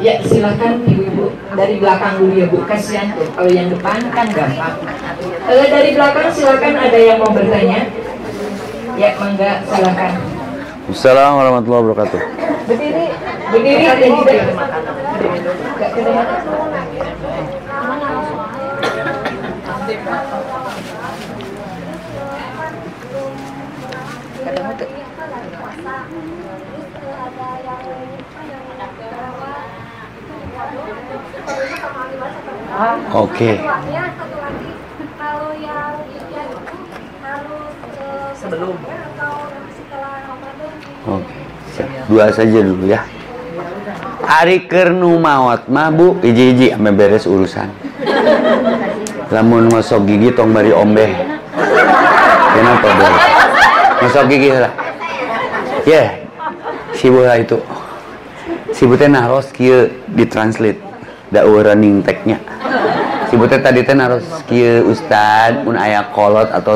ya silakan ibu-ibu. Dari belakang dulu ya Bu. Kasihan tuh kalau yang depan kan gampang. Uh, dari belakang silakan ada yang mau bertanya. Ya, mangga silakan. Assalamualaikum warahmatullahi wabarakatuh. Berdiri, berdiri dan juga Oke. Okay. sebelum Oke, dua saja dulu ya. Hari kernu mawat mabu iji-iji ame beres urusan. Lamun ngosok gigi tong bari ombe. Kenapa beres? Ngosok gigi lah. Ya, yeah. si bola itu. Si teh naros kieu ditranslate da running tag-nya sibutnya tadi teh harus skill Ustad pun aya kolot atau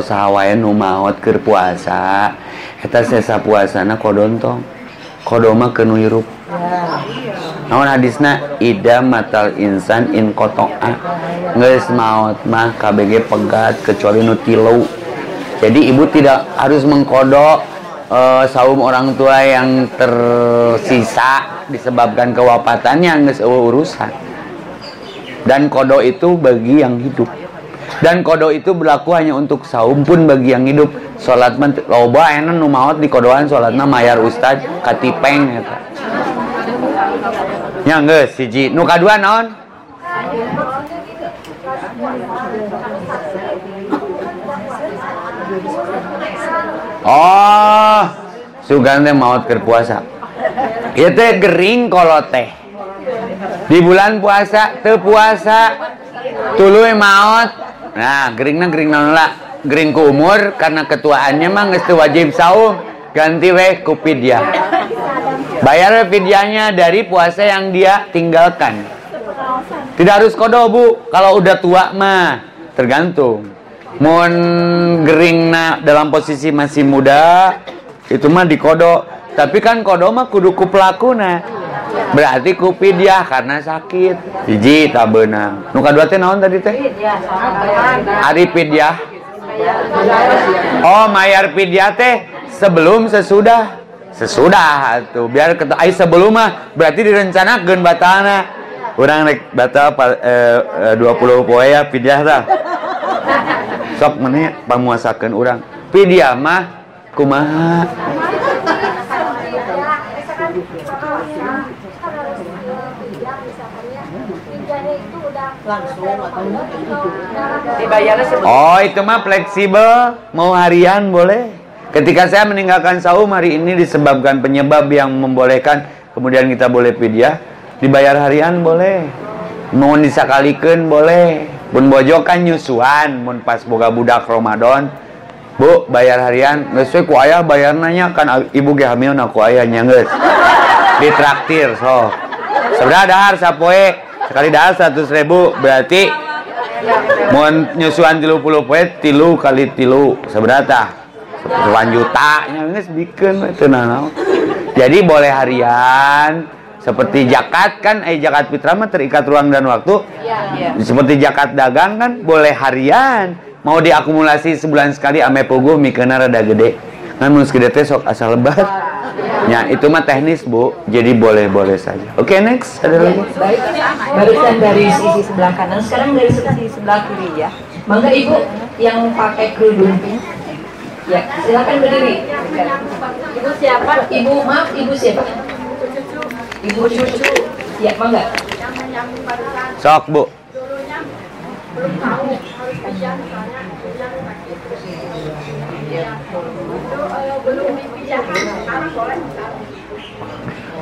nu maot keur puasa. Kita sesa puasana kodontong. Kodoma kenu hirup. Naon hadisna? Ida matal insan in kotoa. Geus maot mah KBG pegat kecuali nu tilu. Jadi ibu tidak harus mengkodok uh, saum orang tua yang tersisa disebabkan kewafatannya nges urusan. Dan kodo itu bagi yang hidup. Dan kodo itu berlaku hanya untuk saum pun bagi yang hidup. Sholat loba enak nu maot di kodoan sholatna mayar ustad katipeng eta nya geus siji. Nu kadua naon Oh, sugan teh maot keur puasa. Ieu teh gering kolot teh di bulan puasa terpuasa tulu maut nah geringna gering nolak gering ku umur karena ketuaannya mah nggak wajib saum. Ganti weh ku dia bayar fidyahnya dari puasa yang dia tinggalkan. Tidak harus kodo bu. Kalau udah tua mah tergantung. Mau geringna dalam posisi masih muda itu mah di kodo tapi kan kodo mah kudu ku pelaku nah berarti kupi dia karena sakit. Hiji tak benang. Nuka dua teh naon tadi teh? Hari pidyah. Oh mayar pidyah teh sebelum sesudah. Sesudah tuh biar kata ai sebelum mah berarti direncanakan batana orang rek batal eh, 20 eh, poe ya pidah tah. Sok mana pamuasakeun urang. Pidia mah kumaha Oh itu mah fleksibel. Mau harian boleh. Ketika saya meninggalkan saum hari ini disebabkan penyebab yang membolehkan. Kemudian kita boleh pidia dibayar harian boleh. Mau disakalikan boleh. Pun bojokan nyusuan. Mun pas boga budak Ramadan. Bu, bayar harian, nggak ku ayah bayar nanya kan ibu ge hamil aku ayahnya nggak ditraktir so sebenarnya dahar sapoe sekali dahar seratus ribu berarti mau nyusuan tilu puluh poe tilu kali tilu seberapa? Sebulan juta nggak bikin itu nah jadi boleh harian seperti jakat kan eh jakat fitrah mah terikat ruang dan waktu. Ya, ya. seperti jakat dagang kan boleh harian. Mau diakumulasi sebulan sekali ame puguh mikena rada gede kan mun gede teh sok asal lebat. Ya itu mah teknis bu. Jadi boleh boleh saja. Oke okay, next. Ada lagi? baik. Barusan dari sisi sebelah kanan sekarang dari sisi sebelah kiri ya. Mangga ibu yang pakai kerudung ya silakan berdiri. Ibu siapa? Ibu maaf ibu siapa? Ibu cucu. Ya mangga. Sok bu. Belum tahu. Harus ujian soalnya. Ujian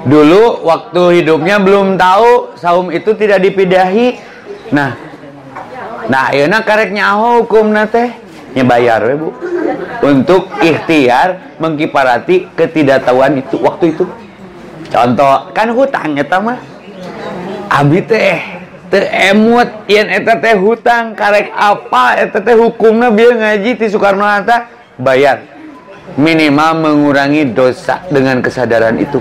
Dulu waktu hidupnya belum tahu saum itu tidak dipidahi. Nah, nah ayeuna karek nyaho hukum teh nyebayar we Bu. Untuk ikhtiar mengkiparati ketidaktahuan itu waktu itu. Contoh kan hutang eta mah. Abi teh emut yen eta teh hutang karek apa eta teh hukumna biar ngaji ti Soekarno Hatta bayar minimal mengurangi dosa dengan kesadaran itu.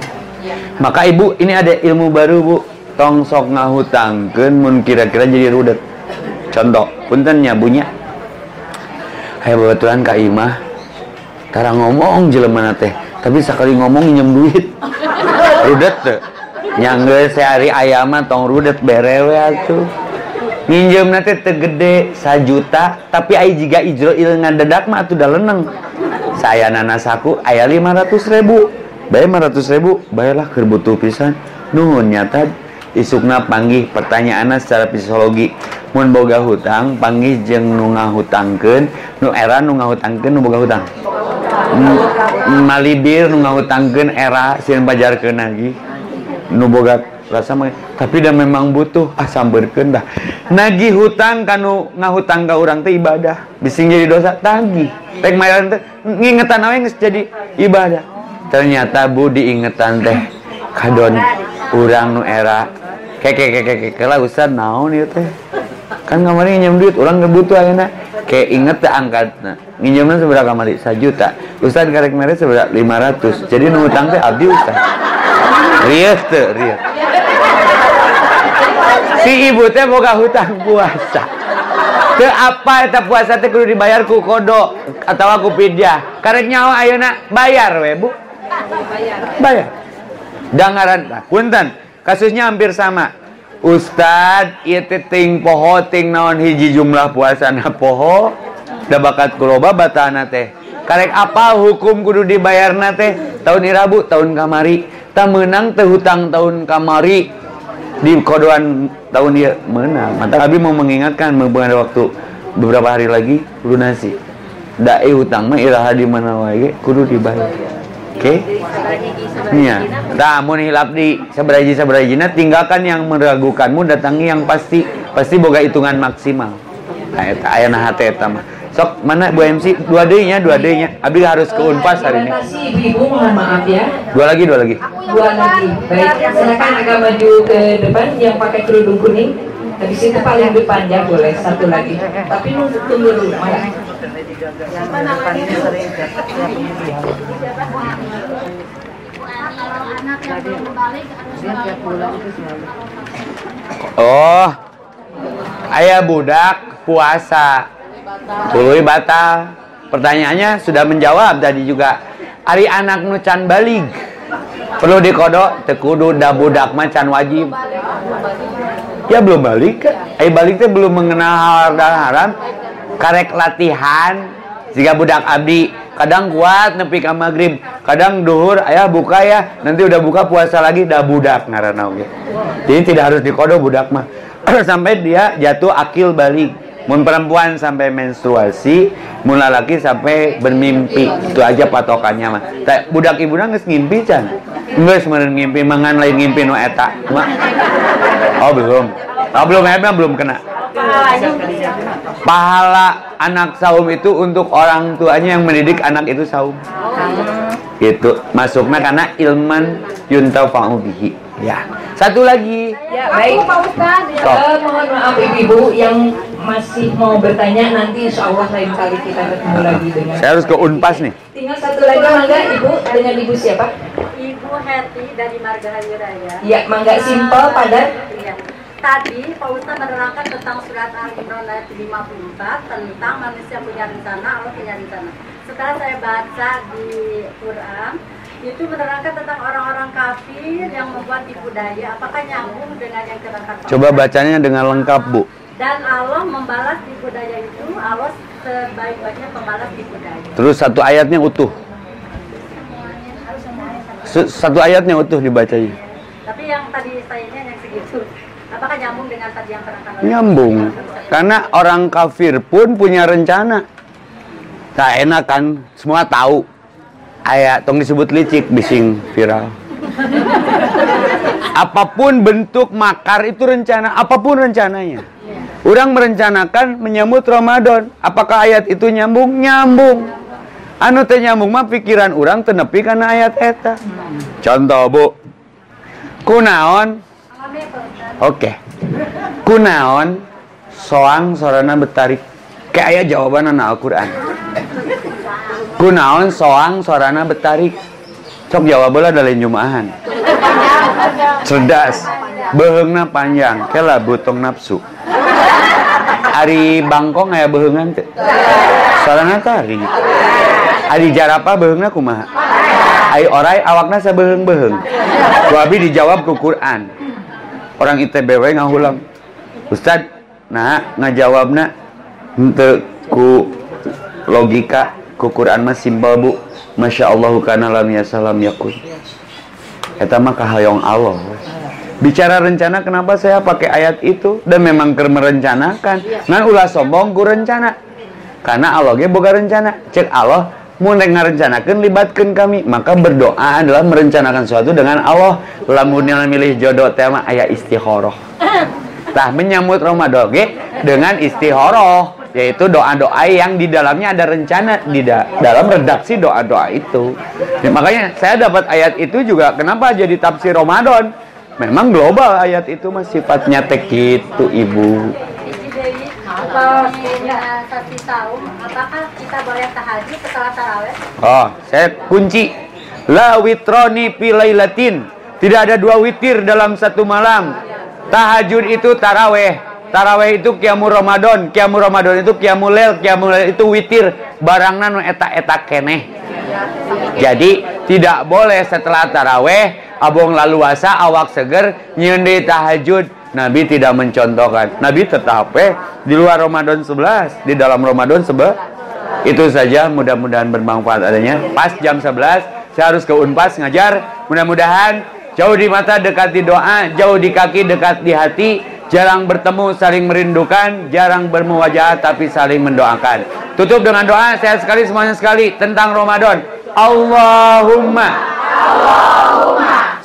Maka ibu ini ada ilmu baru bu. Tong sok ngahutangkeun mun kira-kira jadi rudet. Contoh punten nyabunya Hai babaturan ka imah. Tara ngomong jelema teh tapi sekali ngomong nyem duit. Rudet teh nyangge sehari ayam tong rudet berewe atuh nginjem nanti tegede sajuta tapi ai jika ijro il ngadedak mah atuh leneng saya nanasaku ayah 500 ribu. Bayar 500 ribu bayarlah kerbutuh pisan. Nuhun nyata isukna panggih pertanyaannya secara psikologi mun boga hutang panggih jeng nunga hutangken nu era nunga hutangken nu boga hutang. Malibir nunga hutangken era sin bajar lagi nu boga rasa tapi dah memang butuh ah samberkeun dah. Nagih hutang kanu ngahutang ka urang teh ibadah. Bising jadi dosa tagih. Rek mayaran teh ngingetan awe geus jadi ibadah. Ternyata bu diingetan teh kadon urang nu era keke keke keke lah ustad naon ieu teh? Kan kamari nginjem duit urang butuh ayeuna. Kayak inget teh angkat nah nginjemna seberapa kamari? 1 juta ustad karek mere seberapa? 500 jadi nu utang teh abdi ustad Rias tuh, rias. si ibu teh boga hutang puasa. Ke apa eta puasa teh kudu dibayar ku kodo atau aku pidyah karek nyawa ayeuna bayar we bu. Bayar. Dangaran. Punten. Kasusnya hampir sama. Ustad ieu teh ting poho ting naon hiji jumlah puasana poho da bakat kuloba batana teh. Karek apa hukum kudu dibayarna teh? Tahun irabu tahun kamari. Tak menang teh hutang tahun kamari. Di kodoan tahun dia menang mata Abi mau mengingatkan ada waktu beberapa hari lagi lunasi dai hutang mah iraha di mana wae kudu dibayar oke okay? Iya. Nah, mun hilap di sabaraji sabarajina tinggalkan yang meragukanmu datangi yang pasti pasti boga hitungan maksimal. Nah, eta aya eta mah. Sok mana Bu MC? Dua D-nya, dua D-nya. Abi harus ke Unpas hari ini. Ibu mohon maaf ya. Dua lagi, dua lagi. Dua lagi. Baik, silakan agak maju ke depan yang pakai kerudung kuning. Habis itu paling depan ya boleh satu lagi. Tapi nunggu tunggu dulu mana? Oh, ayah budak puasa Tului batal. Pertanyaannya sudah menjawab tadi juga. Ari anak nu can balik perlu dikodok? Tekudu da budak macan wajib. Ya belum balik eh balik belum mengenal hal dan haram. Karek latihan. Jika budak abdi kadang kuat nepi ka maghrib kadang duhur ayah buka ya. Nanti udah buka puasa lagi dah budak ngaranna oge. Jadi tidak harus dikodok budak mah. Sampai dia jatuh akil balik mun perempuan sampai menstruasi mun laki sampai bermimpi itu aja patokannya mah budak ibu nangis ngimpi can Enggak sebenarnya ngimpi mangan lain ngimpi nu eta. Oh belum. Oh belum emang belum kena. Pahala anak saum itu untuk orang tuanya yang mendidik anak itu saum. Itu masuknya karena ilman yuntafa'u bihi. Ya. Satu lagi. Ya, baik. Pak Ustaz. Uh, mohon maaf Ibu yang masih mau bertanya nanti insya Allah lain kali kita ketemu lagi dengan saya harus ke Unpas nih. Tinggal satu lagi mangga. Ibu dengan Ibu siapa? Ibu Heti dari Margahayu Raya ya mangga simpel padat. Iya. Tadi Pak Ustaz menerangkan tentang surat Al-Imran ayat 54 tentang manusia punya rencana, Allah punya rencana. Setelah saya baca di Quran, itu menerangkan tentang orang-orang kafir yang membuat tipu daya. Apakah nyambung dengan yang terangkan Pak Coba bacanya dengan lengkap, Bu dan Allah membalas di budaya itu Allah sebaik-baiknya pembalas di budaya terus satu ayatnya utuh. Satu ayatnya utuh dibaca tapi yang tadi saya yang segitu. Apakah nyambung dengan tadi yang terangkan nyambung. karena orang kafir pun punya rencana. Tak enak kan? Semua tahu. Ayat tong disebut licik bising viral. Apa pun bentuk makar itu rencana apa pun rencananya Orang merencanakan menyambut Ramadan. Apakah ayat itu nyambung? Nyambung. Anu teh nyambung mah pikiran orang tenepi karena ayat eta. Contoh, Bu. Kunaon? Oke. Okay. Kunaon soang sorana betarik. Kayak ayat jawaban anak Al-Qur'an. Kunaon soang sorana betarik. Cok jawab bola dari jumahan. Cerdas. Behengna panjang. Kela butong nafsu. Ari Bangkong aya beungan teu? Sarana tari. Ari jarapa beungna kumaha? Ari orai awakna sabeung-beung. Ku abi dijawab ku Quran. Orang ITBW ngahulang. Ustaz, nah ngajawabna henteu ku logika ku Quran mah simbol Bu. Masya Allah kana lam yasalam yakun. Eta mah kahayong Allah. Bicara rencana kenapa saya pakai ayat itu? Dan memang ker merencanakan. Ngan ulah sombong ku rencana. Karena Allah ge boga rencana. Cek Allah mau ngarencanakan libatkan kami. Maka berdoa adalah merencanakan sesuatu dengan Allah. Lamun milih jodoh tema ayat istikharah tah menyambut Ramadan ge dengan istikharah yaitu doa-doa yang di dalamnya ada rencana di da dalam redaksi doa-doa itu. Ya, makanya saya dapat ayat itu juga. Kenapa jadi tafsir Ramadan Memang global ayat itu mas sifatnya tek itu ibu. apakah kita boleh tahajud setelah taraweh? Oh, saya kunci. La witroni pilailatin. Tidak ada dua witir dalam satu malam. Tahajud itu taraweh. Taraweh itu kiamu Ramadan, kiamu Ramadan itu kiamu lel, kiamu lel itu witir. Barangna nu eta-eta keneh. Jadi tidak boleh setelah taraweh abong laluasa awak seger nyundi tahajud. Nabi tidak mencontohkan. Nabi tetap eh di luar Ramadan 11 di dalam Ramadan sebe itu saja. Mudah-mudahan bermanfaat adanya. Pas jam 11 saya harus ke Unpas ngajar. Mudah-mudahan jauh di mata dekat di doa jauh di kaki dekat di hati. Jarang bertemu saling merindukan. Jarang bermuwajah tapi saling mendoakan. Tutup dengan doa. Saya sekali semuanya sekali. Tentang Ramadan. Allahumma Allahumma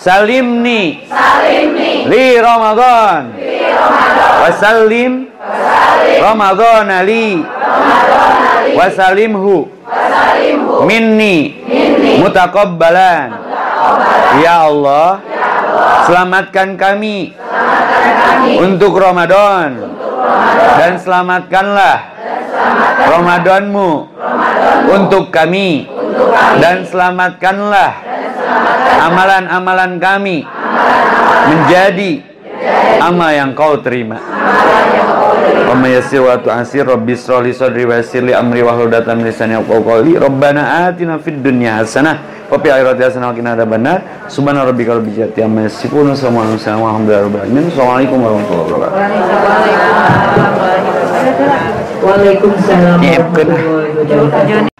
Salimni. Salimni. Li Ramadan. Li Ramadan. Wasallim. Wasallim. Ramadan li Ramadan li Wasalimhu Wasalimhu Minni. Minni. Mutakabbalan. Ya Allah Ya Allah. Selamatkan kami. Selamatkan kami. Untuk Ramadan. Untuk Ramadan. Dan selamatkanlah Dan selamatkan Ramadanmu. Ramadanmu. Untuk kami. Untuk kami. Dan selamatkanlah amalan-amalan kami menjadi amal yang kau terima. Wa may yassir wa tu'assir Rabbi israh li sadri wa yassir li amri wa min lisani yafqahu qawli Rabbana atina fid dunya hasanah wa fil akhirati hasanah wa qina adzabannar Subhana rabbika rabbil izzati amma yasifun wa walhamdulillahi rabbil alamin Assalamualaikum warahmatullahi wabarakatuh Waalaikumsalam benar. warahmatullahi wabarakatuh.